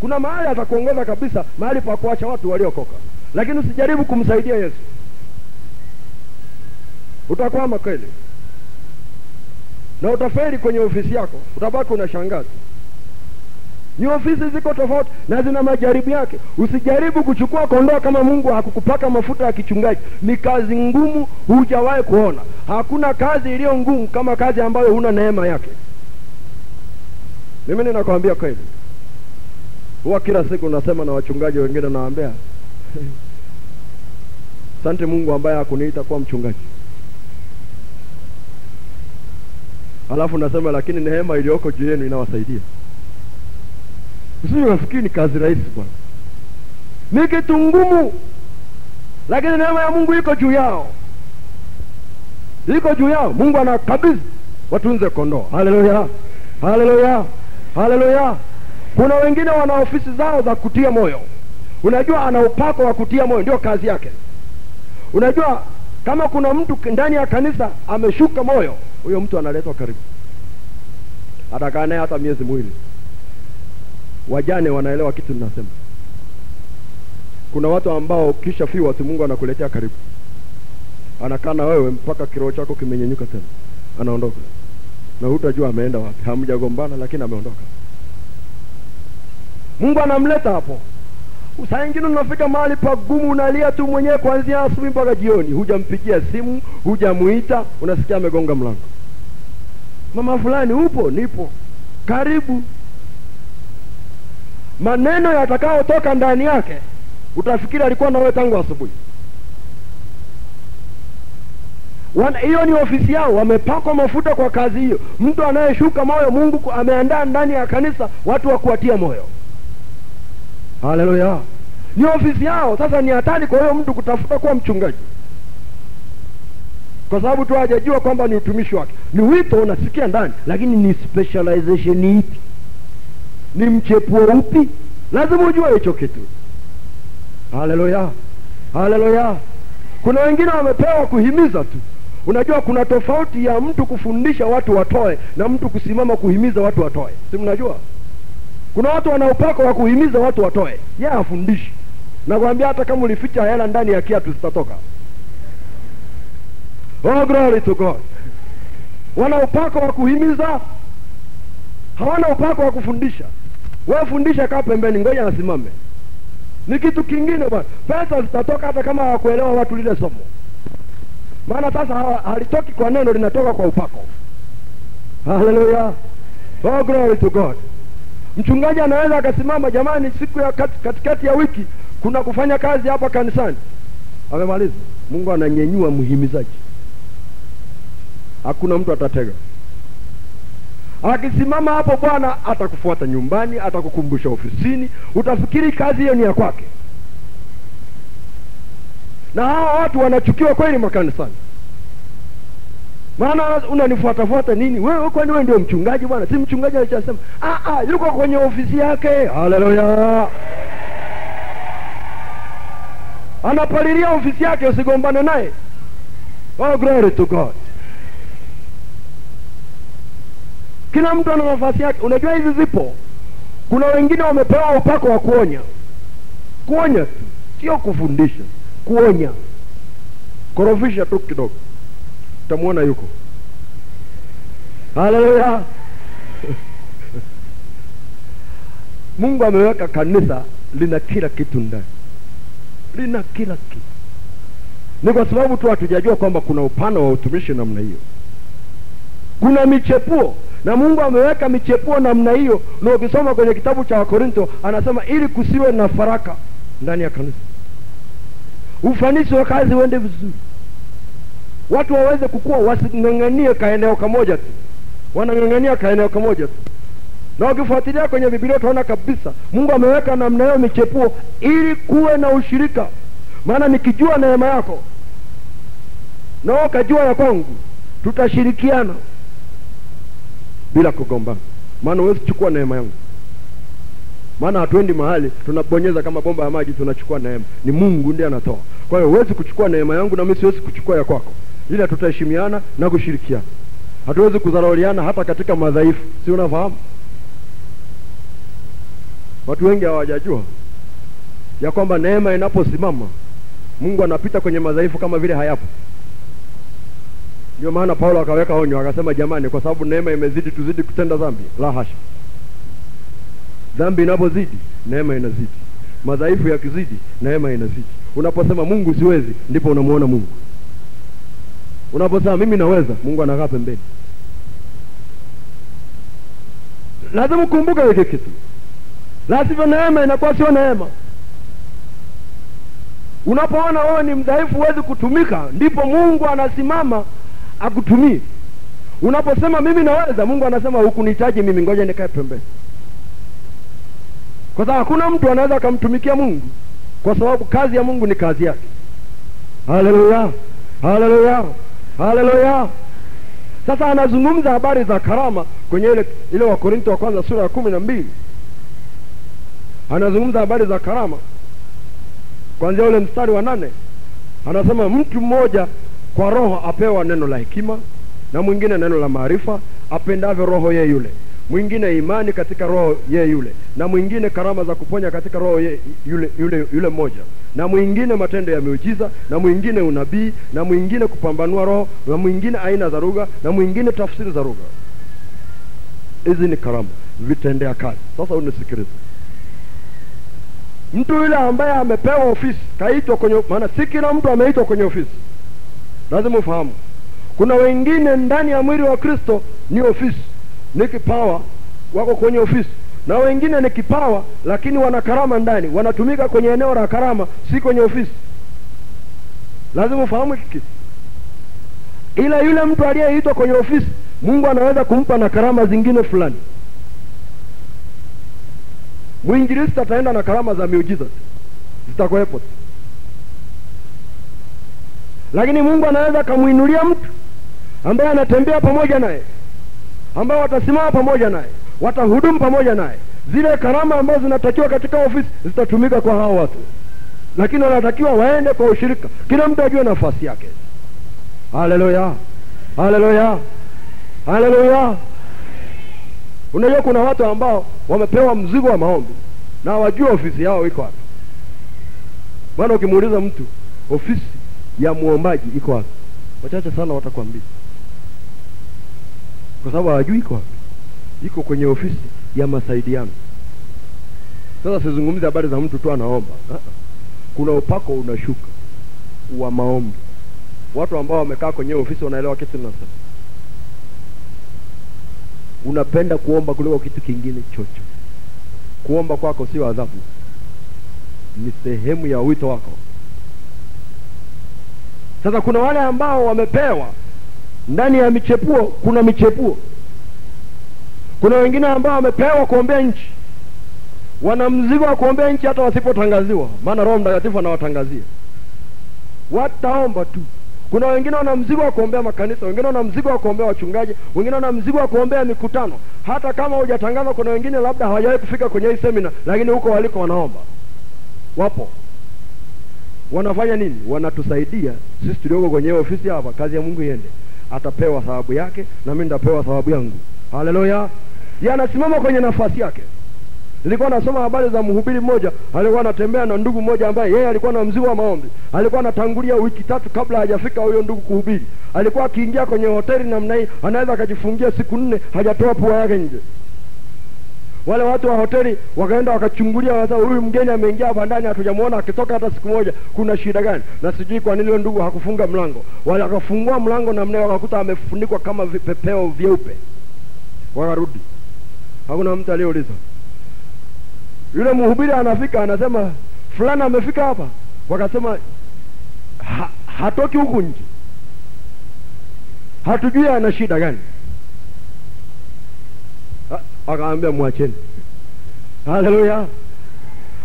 Kuna mahali atakuongoza kabisa mahali pa kuacha watu waliokoka. Lakini usijaribu kumsaidia yesu. Utakwama kweli. Na utaferi kwenye ofisi yako utabaki unashangaza ni ofisi ziko tofauti na zina majaribu yake. Usijaribu kuchukua kondoo kama mungu hakukupaka mafuta ya kichungaji. Ni kazi ngumu hujawahi kuona. Hakuna kazi iliyo ngumu kama kazi ambayo huna neema yake. Mimi ninakwambia kweli. Huwa kila siku nasema na wachungaji wengine nawaambia asante mungu ambaye hakuniita kuwa mchungaji. Alafu nasema lakini neema iliyoko juu yenu inawasaidia usije unafikiri ni kazi rahisi bwana. Ni kitu ngumu lakini neema ya mungu iko juu yao. Iko juu yao. Mungu anakabidhi watunze kondoo. Haleluya haleluya haleluya. Kuna wengine wana ofisi zao za kutia moyo. Unajua ana upako wa kutia moyo ndio kazi yake. Unajua kama kuna mtu ndani ya kanisa ameshuka moyo huyo mtu analetwa karibu. Atakaa naye hata miezi miwili wajane wanaelewa kitu ninasema. Kuna watu ambao kisha fiwa tu mungu anakuletea karibu. Anakaa na wewe mpaka kiroho chako kimenyenyuka tena. Anaondoka. Na hutajua ameenda wapi. Hamjagombana lakini ameondoka. Mungu anamleta hapo. Saa ingine unafika mahali pagumu unalia tu mwenyewe kuanzia asubuhi mpaka jioni. Hujampigia simu hujamuita unasikia amegonga mlango. Mama fulani upo? Nipo. Karibu maneno yatakayotoka ndani yake utafikiri alikuwa nawe tangu asubuhi. Hiyo ni ofisi yao wamepakwa mafuta kwa kazi hiyo. Mtu anayeshuka moyo mungu ameandaa ndani ya kanisa watu wa kuwatia moyo. Haleluya! Ni ofisi yao. Sasa ni hatari kwa huyo mtu kutafuta kuwa mchungaji. Kwa sababu tu hajajua kwamba ni utumishi wake. Ni wito unasikia ndani lakini ni specialization ipi ni mchepuo upi? Lazima ujue hicho kitu. Haleluya haleluya. Kuna wengine wamepewa kuhimiza tu. Unajua kuna tofauti ya mtu kufundisha watu watoe na mtu kusimama kuhimiza watu watoe. Si mnajua? Kuna watu wana upako wa kuhimiza watu watoe. Ye afundishi nakwambia hata kama ulificha hela ndani ya kiatu zitatoka oh glory to god. Wana upako wa kuhimiza hawana upako wa kufundisha wewe fundisha kaa pembeni ngoja asimame ni kitu kingine bwana. Pesa zitatoka hata kama hawakuelewa watu lile somo. Maana sasa halitoki kwa neno linatoka kwa upako. Haleluya. Oh glory to god. Mchungaji anaweza akasimama jamani siku ya kat, katikati ya wiki kuna kufanya kazi hapa kanisani. Amemaliza. Mungu ananyenyua mhimizaji. Hakuna mtu atatega akisimama hapo bwana atakufuata nyumbani atakukumbusha ofisini. Utafikiri kazi hiyo ni ya kwake. Na hawa watu wanachukiwa kweli makanisani. Maana unanifuatafuata nini? Wewe kwani wewe ndio mchungaji bwana? Si mchungaji alichosema? Ah, ah, yuko kwenye ofisi yake. Haleluya. Anapalilia ofisi yake usigombane naye. Oh glory to god kila mtu ana nafasi yake. Unajua hizi zipo. Kuna wengine wamepewa upako wa kuonya. Kuonya tu. Sio kufundisha. Kuonya. Korofisha tu kidogo. Utamwona yuko. Haleluya mungu ameweka kanisa lina kila kitu ndani. Lina kila kitu. Ni kwa sababu tu hatujajua kwamba kuna upana wa utumishi namna hiyo. Kuna michepuo na mungu ameweka michepuo namna hiyo. Na ukisoma kwenye kitabu cha wakorinto anasema ili kusiwe na faraka ndani ya kanisa. Ufanisi wa kazi uende vizuri. Watu waweze kukua wasing'ang'anie kaeneo kamoja tu. Wanang'ang'ania kaeneo kamoja tu. Na ukifuatilia kwenye bibilia utaona kabisa mungu ameweka namna hiyo michepuo ili kuwe na ushirika. Maana nikijua neema yako na ukajua ya kwangu tutashirikiana bila kugombana maana huwezi kuchukua neema yangu. Maana hatuendi mahali tunabonyeza kama bomba ya maji tunachukua neema. Ni mungu ndiye anatoa. Kwa hiyo huwezi kuchukua neema yangu na mimi siwezi kuchukua ya kwako. Ila tutaheshimiana na kushirikiana. Hatuwezi kudharauliana hata katika madhaifu. Si unafahamu? Watu wengi hawajajua ya kwamba neema inaposimama mungu anapita kwenye madhaifu kama vile hayapo ndio maana paulo akaweka onyo akasema jamani kwa sababu neema imezidi tuzidi kutenda dhambi. La hasha. Dhambi inapozidi neema inazidi. Madhaifu yakizidi neema inazidi. Unaposema mungu siwezi ndipo unamuona mungu. Unaposema mimi naweza mungu anakaa pembeni. Lazima ukumbuke hiki kitu. La neema inakuwa sio neema. Unapoona wewe ni mdhaifu huwezi kutumika ndipo mungu anasimama akutumie. Unaposema mimi naweza mungu anasema hukunihitaji mimi ngoja nikae pembeni. Kwa sababu hakuna mtu anaweza akamtumikia mungu kwa sababu kazi ya mungu ni kazi yake. Haleluya! Haleluya! Haleluya! Sasa anazungumza habari za karama kwenye ile ile wakorinto wa kwanza sura ya kumi na mbili. Anazungumza habari za karama. Kwanzia ule mstari wa nane anasema mtu mmoja kwa roho apewa neno la hekima na mwingine neno la maarifa apendavyo roho ye yule. Mwingine imani katika roho ye yule na mwingine karama za kuponya katika roho ye yule yule yule mmoja. Na mwingine matendo ya miujiza na mwingine unabii na mwingine kupambanua roho na mwingine aina za rugha na mwingine tafsiri za rugha hizi ni karama vitendea kazi. Sasa unisikilize. Mtu yule ambaye amepewa ofisi kaitwa kwenye maana si kila mtu ameitwa kwenye ofisi lazima ufahamu. Kuna wengine ndani ya mwili wa kristo ni ofisi ni kipawa wako kwenye ofisi. Na wengine ni kipawa lakini wana karama ndani. Wanatumika kwenye eneo la karama si kwenye ofisi. Lazima ufahamu hiki ila yule mtu aliyeitwa kwenye ofisi mungu anaweza kumpa na karama zingine fulani. Mwinjilisti ataenda na karama za miujiza. Zitakuwepo. tu lakini mungu anaweza akamwinulia mtu ambaye anatembea pamoja naye ambao watasimama pamoja naye watahudumu pamoja naye. Zile karama ambazo zinatakiwa katika ofisi zitatumika kwa hao watu. Lakini wanatakiwa waende kwa ushirika. Kila mtu ajue nafasi yake. Haleluya! Haleluya! Haleluya! Unajua kuna watu ambao wamepewa mzigo wa maombi na wajua ofisi yao iko wapi. Maana ukimuuliza mtu ofisi ya muombaji iko wapi? Wachache sana watakwambia. Kwa sababu hawajui iko wapi. Iko kwenye ofisi ya masaidiano. Sasa sizungumzi habari za mtu tu anaomba. Kuna upako unashuka wa maombi. Watu ambao wamekaa kwenye ofisi wanaelewa kitu nasema unapenda kuomba kuliko kitu kingine chocho. Kuomba kwako sio adhabu, ni sehemu ya wito wako. Sasa kuna wale ambao wamepewa ndani ya michepuo, kuna michepuo. Kuna wengine ambao wamepewa kuombea nchi, wana mzigo wa kuombea nchi hata wasipotangaziwa, maana Roho Mtakatifu anawatangazia, wataomba tu. Kuna wengine wana mzigo wa kuombea makanisa, wengine wana mzigo wa kuombea wachungaji, wengine wana mzigo wa kuombea mikutano. Hata kama hujatangaza, kuna wengine labda hawajawahi kufika kwenye hii semina, lakini huko waliko wanaomba, wapo wanafanya nini? Wanatusaidia sisi tulioko kwenye ofisi hapa, kazi ya Mungu iende. Atapewa thawabu yake na mimi nitapewa thawabu yangu. Haleluya! Yanasimama anasimama kwenye nafasi yake. Nilikuwa nasoma habari za mhubiri mmoja, alikuwa anatembea na ndugu mmoja ambaye yeye alikuwa na mzigo wa maombi. Alikuwa anatangulia wiki tatu kabla hajafika huyo ndugu kuhubiri. Alikuwa akiingia kwenye hoteli namna hii, anaweza akajifungia siku nne hajatoa pua yake nje. Wale watu wa hoteli wakaenda wakachungulia, wanasema huyu mgeni ameingia hapa ndani, hatujamuona akitoka hata siku moja, kuna shida gani? Na sijui kwa nini ndugu hakufunga mlango. Wale wakafungua mlango hiyo, wakakuta amefunikwa kama vipepeo vyeupe. Wakarudi, hakuna mtu aliyeuliza. Yule mhubiri anafika, anasema fulani amefika hapa, wakasema ha, hatoki huku nje, hatujui ana shida gani. Akaambia mwacheni. Haleluya!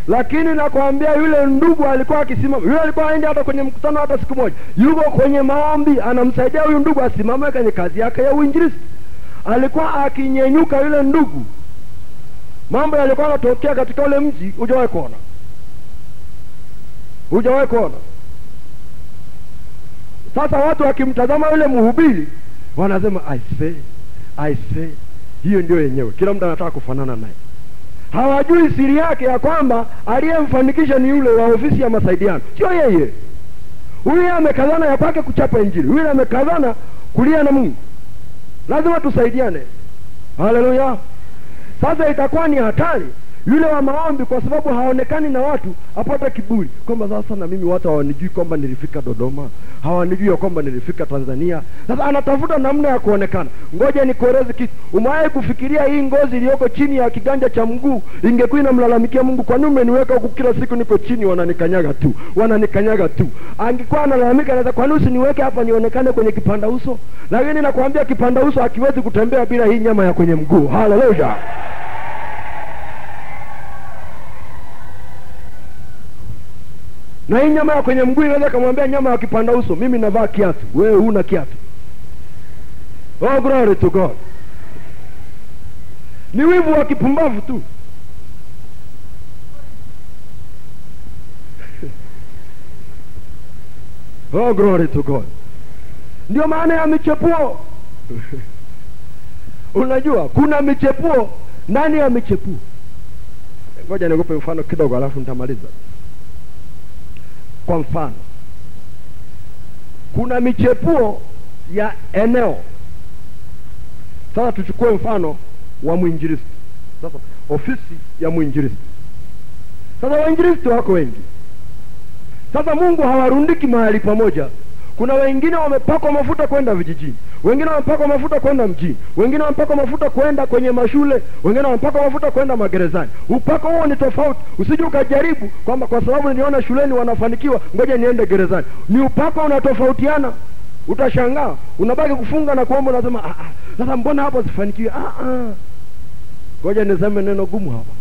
Lakini nakwambia yule ndugu alikuwa akisimama, yule alikuwa aende hata kwenye mkutano hata siku moja, yuko kwenye maombi, anamsaidia huyu ndugu asimame kwenye kazi yake ya uinjilisti. Alikuwa akinyenyuka yule ndugu, mambo yalikuwa anatokea katika ule mji, hujawahi kuona, hujawahi kuona. Sasa watu wakimtazama yule mhubiri wanasema aise, aise hiyo ndio yenyewe, kila mtu anataka kufanana naye. Hawajui siri yake ya kwamba aliyemfanikisha ni yule wa ofisi ya masaidiano, sio yeye. Huyu amekazana ya kwake kuchapa Injili, huyu amekazana kulia na Mungu. Lazima tusaidiane. Haleluya! Sasa itakuwa ni hatari yule wa maombi, kwa sababu haonekani na watu, apata kiburi kwamba sasa na mimi watu hawanijui kwamba nilifika Dodoma, hawanijui ya kwamba nilifika Tanzania. Sasa anatafuta namna ya kuonekana. Ngoja nikueleze kitu. Umewahi kufikiria hii ngozi iliyoko chini ya kiganja cha mguu ingekuwa inamlalamikia Mungu, kwa nini umeniweka huku kila siku niko chini, wananikanyaga tu, wananikanyaga tu? Angekuwa analalamika, anaweza kwa nini usiniweke hapa nionekane kwenye kipanda uso? Lakini nakwambia kipanda uso akiwezi kutembea bila hii nyama ya kwenye mguu. Haleluya! Na hii nyama ya kwenye mguu inaweza kamwambia nyama ya kipanda uso, mimi navaa kiatu, wewe huna kiatu. Oh, glory to God. Ni wivu wa kipumbavu tu. Oh, glory to God. Ndio maana ya michepuo. Unajua kuna michepuo ndani ya michepuo. Ngoja nikupe mfano kidogo, alafu nitamaliza. Kwa mfano, kuna michepuo ya eneo. Sasa tuchukue mfano wa mwinjilisti. Sasa ofisi ya mwinjilisti. Sasa wainjilisti wako wengi. Sasa Mungu hawarundiki mahali pamoja. Kuna wengine wamepakwa mafuta kwenda vijijini, wengine wanapakwa mafuta kwenda mjini, wengine wanapakwa mafuta kwenda kwenye mashule, wengine wanapakwa mafuta kwenda magerezani. Upako huo ni tofauti. Usije ukajaribu kwamba kwa sababu niliona shuleni wanafanikiwa, ngoja niende gerezani. Ni upako unatofautiana. Utashangaa, unabaki kufunga na kuomba, unasema ah, ah, sasa mbona hapa sifanikiwe? Ah, ah. Ngoja niseme neno gumu hapa.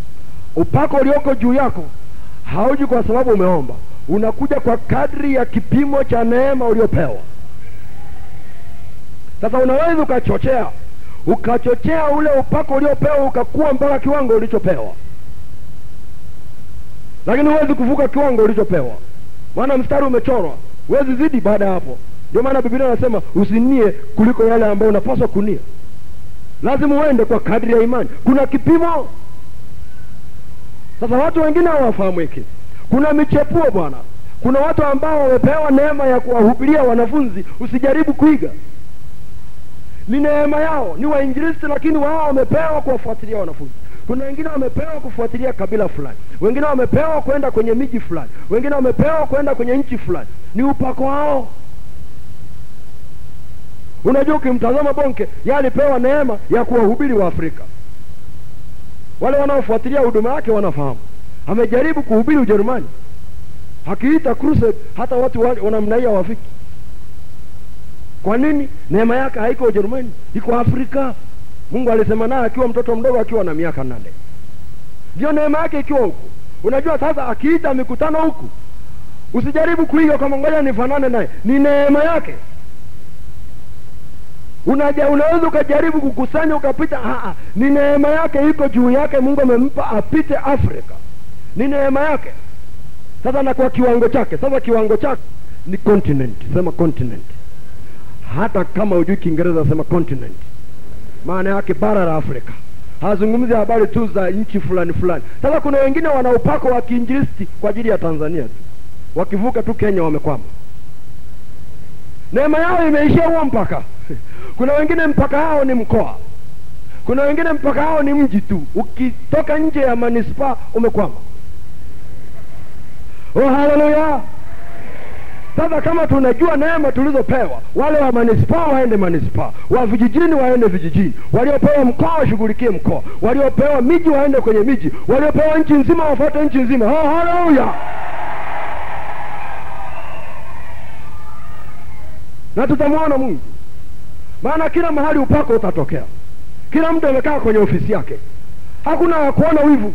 Upako ulioko juu yako hauji kwa sababu umeomba unakuja kwa kadri ya kipimo cha neema uliopewa. Sasa unaweza ukachochea ukachochea ule upako uliopewa ukakuwa mpaka kiwango ulichopewa, lakini huwezi kuvuka kiwango ulichopewa, maana mstari umechorwa, huwezi zidi baada ya hapo. Ndio maana Biblia inasema usinie kuliko yale ambayo unapaswa kunia. Lazima uende kwa kadri ya imani, kuna kipimo. Sasa watu wengine hawafahamu hiki kuna michepuo bwana. Kuna watu ambao wamepewa neema ya kuwahubiria wanafunzi, usijaribu kuiga. Ni neema yao, ni wainjilisti, lakini wao wamepewa kuwafuatilia wanafunzi. Kuna wengine wamepewa kufuatilia kabila fulani, wengine wamepewa kwenda kwenye miji fulani, wengine wamepewa kwenda kwenye nchi fulani. Ni upako wao. unajua ukimtazama bonke ye alipewa neema ya kuwahubiri wa afrika. Wale wanaofuatilia huduma yake wanafahamu. Amejaribu kuhubiri ujerumani. Akiita hata watu wa- wanamnaia wafiki kwa nini? Neema yake haiko ujerumani iko afrika. Mungu alisema naye akiwa mtoto mdogo akiwa na miaka nane. Ndio neema yake ikiwa huku. Unajua sasa akiita mikutano huku usijaribu kuiga kama ngoja nifanane naye. Ni neema yake. Unaja, unaweza ukajaribu kukusanya ukapita Aa, ni neema yake iko juu yake. Mungu amempa apite afrika. Ni neema yake. Sasa na kwa kiwango chake sasa kiwango chake ni continent. Sema continent hata kama hujui kiingereza sema continent. Maana yake bara la afrika. Hazungumzi habari tu za nchi fulani fulani. Sasa kuna wengine wana upako wa kiinjilisti kwa ajili ya tanzania tu. Wakivuka tu kenya wamekwama. Neema yao imeishia huo mpaka. Kuna wengine mpaka hao ni mkoa. Kuna wengine mpaka hao ni mji tu. Ukitoka nje ya manispaa umekwama. Oh haleluya sasa kama tunajua neema tulizopewa wale wa manispaa waende manispaa wa vijijini waende vijijini waliopewa mkoa washughulikie mkoa waliopewa miji waende kwenye miji waliopewa nchi nzima wafuate nchi nzima. Oh, haleluya! Na tutamwona mungu. Maana kila mahali upako utatokea. Kila mtu amekaa kwenye ofisi yake. Hakuna wa kuona wivu.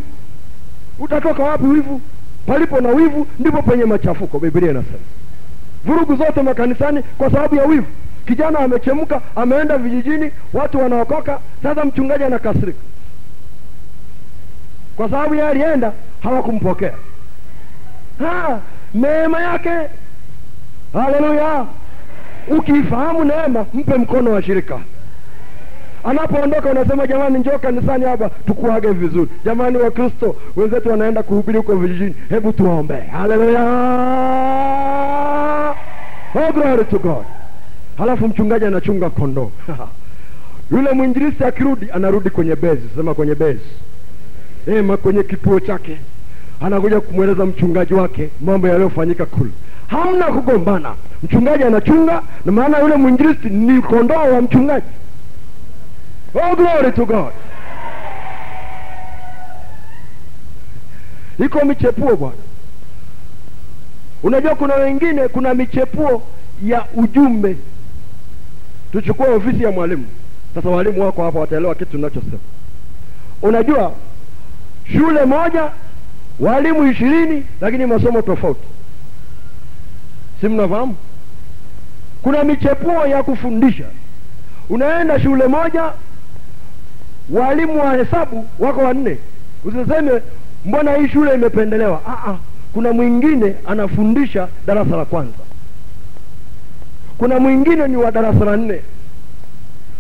Utatoka wapi wivu? Palipo na wivu ndipo penye machafuko. Biblia inasema vurugu zote makanisani kwa sababu ya wivu. Kijana amechemka ameenda vijijini watu wanaokoka. Sasa mchungaji anakasirika. Kwa sababu yeye alienda hawakumpokea. Ha, neema yake. Haleluya. Ukiifahamu neema mpe mkono wa shirika anapoondoka unasema jamani njoo kanisani hapa tukuage vizuri. Jamani wakristo wenzetu wanaenda kuhubiri huko vijijini hebu tuombe. Haleluya oh, glory to god. Halafu mchungaji anachunga kondoo. Yule mwinjilisi akirudi anarudi kwenye bezi sema kwenye bezi ema kwenye kituo chake. Anakuja kumweleza mchungaji wake mambo yaliyofanyika kule. Hamna kugombana. Mchungaji anachunga na maana yule mwinjilisti ni kondoo wa mchungaji oh glory to god. Iko michepuo bwana. Unajua kuna wengine kuna michepuo ya ujumbe. Tuchukue ofisi ya mwalimu. Sasa walimu wako hapa wataelewa kitu tunachosema. Unajua shule moja walimu ishirini lakini masomo tofauti. Si mnafahamu? Kuna michepuo ya kufundisha. Unaenda shule moja walimu wa hesabu wako wanne. Usiseme mbona hii shule imependelewa? Aa, kuna mwingine anafundisha darasa la kwanza. Kuna mwingine ni wa darasa la nne.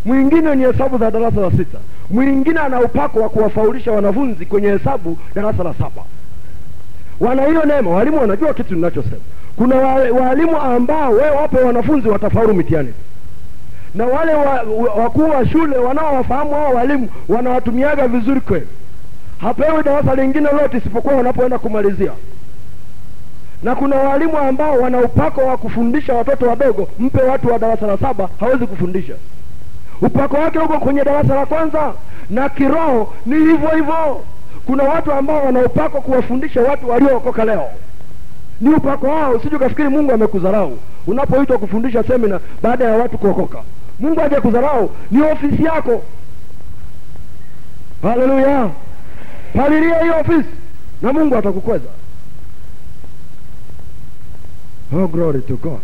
Mwingine ni hesabu za darasa la sita. Mwingine ana upako wa kuwafaulisha wanafunzi kwenye hesabu darasa la saba. Wana hiyo neema. Walimu wanajua kitu ninachosema. Kuna wa- walimu ambao wewe wape wanafunzi watafaulu mitihani na wale wa- wa- wakuu wa shule wanaowafahamu hao walimu wanawatumiaga vizuri kweli. Hapewi darasa lingine lote isipokuwa wanapoenda kumalizia. Na kuna walimu ambao wana upako wa kufundisha watoto wadogo mpe watu wa darasa la saba hawezi kufundisha. Upako wake huko kwenye darasa la kwanza na kiroho ni hivyo hivyo. Kuna watu ambao wana upako kuwafundisha watu waliookoka leo. Ni upako wao usije ukafikiri mungu amekudharau. Unapoitwa kufundisha semina baada ya watu kuokoka mungu aje kudharau. Ni ofisi yako. Haleluya palilia hiyo ofisi na mungu atakukweza. Oh glory to god.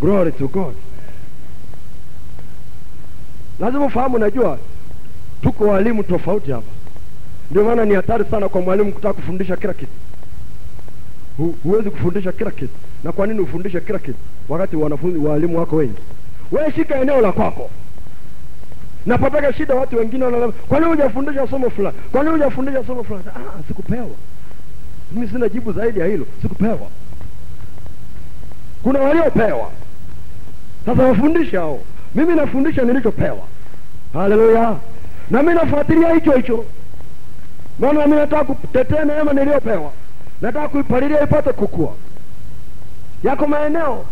Glory to god. Lazima ufahamu najua tuko walimu tofauti hapa. Ndio maana ni hatari sana kwa mwalimu kutaka kufundisha kila kitu. Huwezi kufundisha kila kitu. Na kwa nini ufundishe kila kitu? Wakati wanafunzi walimu wako wengi wewe shika eneo la kwako. Napataga shida watu wengine wana kwa nini hujafundisha somo fulani? Kwa nini hujafundisha somo fulani? Ah, sikupewa. Mimi sina jibu zaidi ya hilo. Sikupewa. Kuna waliopewa. Sasa wafundishe hao. Mimi nafundisha nilichopewa. Haleluya. Na mi nafuatilia hicho hicho. Maana mi nataka kutetea neema niliyopewa. Nataka kuipalilia ipate kukua. Yako maeneo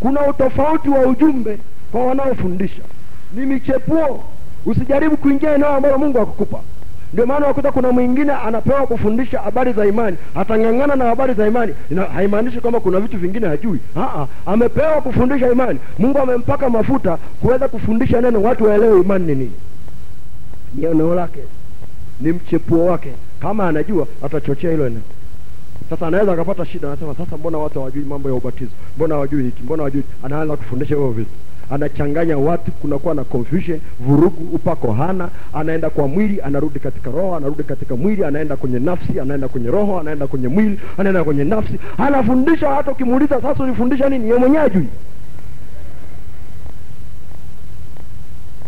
kuna utofauti wa ujumbe kwa wanaofundisha. Ni michepuo. Usijaribu kuingia eneo ambalo mungu akukupa ndio maana wakuta kuna mwingine anapewa kufundisha habari za imani. Atang'ang'ana na habari za imani. Haimaanishi kwamba kuna vitu vingine hajui. Aa, amepewa kufundisha imani. Mungu amempaka mafuta kuweza kufundisha neno. Watu waelewe imani ni nini. Ni eneo lake. Ni mchepuo wake. Kama anajua atachochea hilo eneo sasa anaweza akapata shida anasema sasa mbona watu hawajui mambo ya ubatizo? Mbona hawajui hiki? Mbona hawajui anaanza kufundisha hivyo vitu. Anachanganya watu kunakuwa na confusion vurugu upako hana anaenda kwa mwili anarudi katika roho anarudi katika mwili anaenda kwenye nafsi anaenda kwenye roho anaenda kwenye mwili anaenda kwenye nafsi. Anafundisha hata ukimuuliza sasa ulifundisha nini? Ye mwenyewe ajui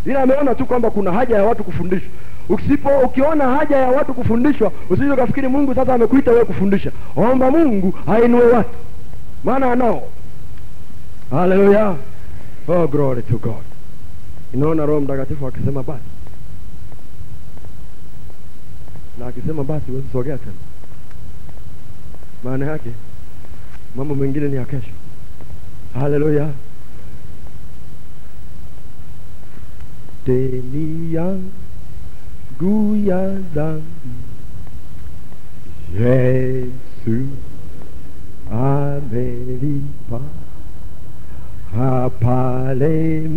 ila ameona tu kwamba kuna haja ya watu kufundishwa usipo ukiona haja ya watu kufundishwa usije ukafikiri mungu sasa amekuita wewe kufundisha. Omba mungu ainue watu. Maana anao. Haleluya. Oh glory to god. Inaona roho mtakatifu akisema basi. Na akisema basi huwezi sogea tena. Maana yake mambo mengine ni ya kesho. Haleluya. Deni yangu ya dhambi yesu amelipa hapale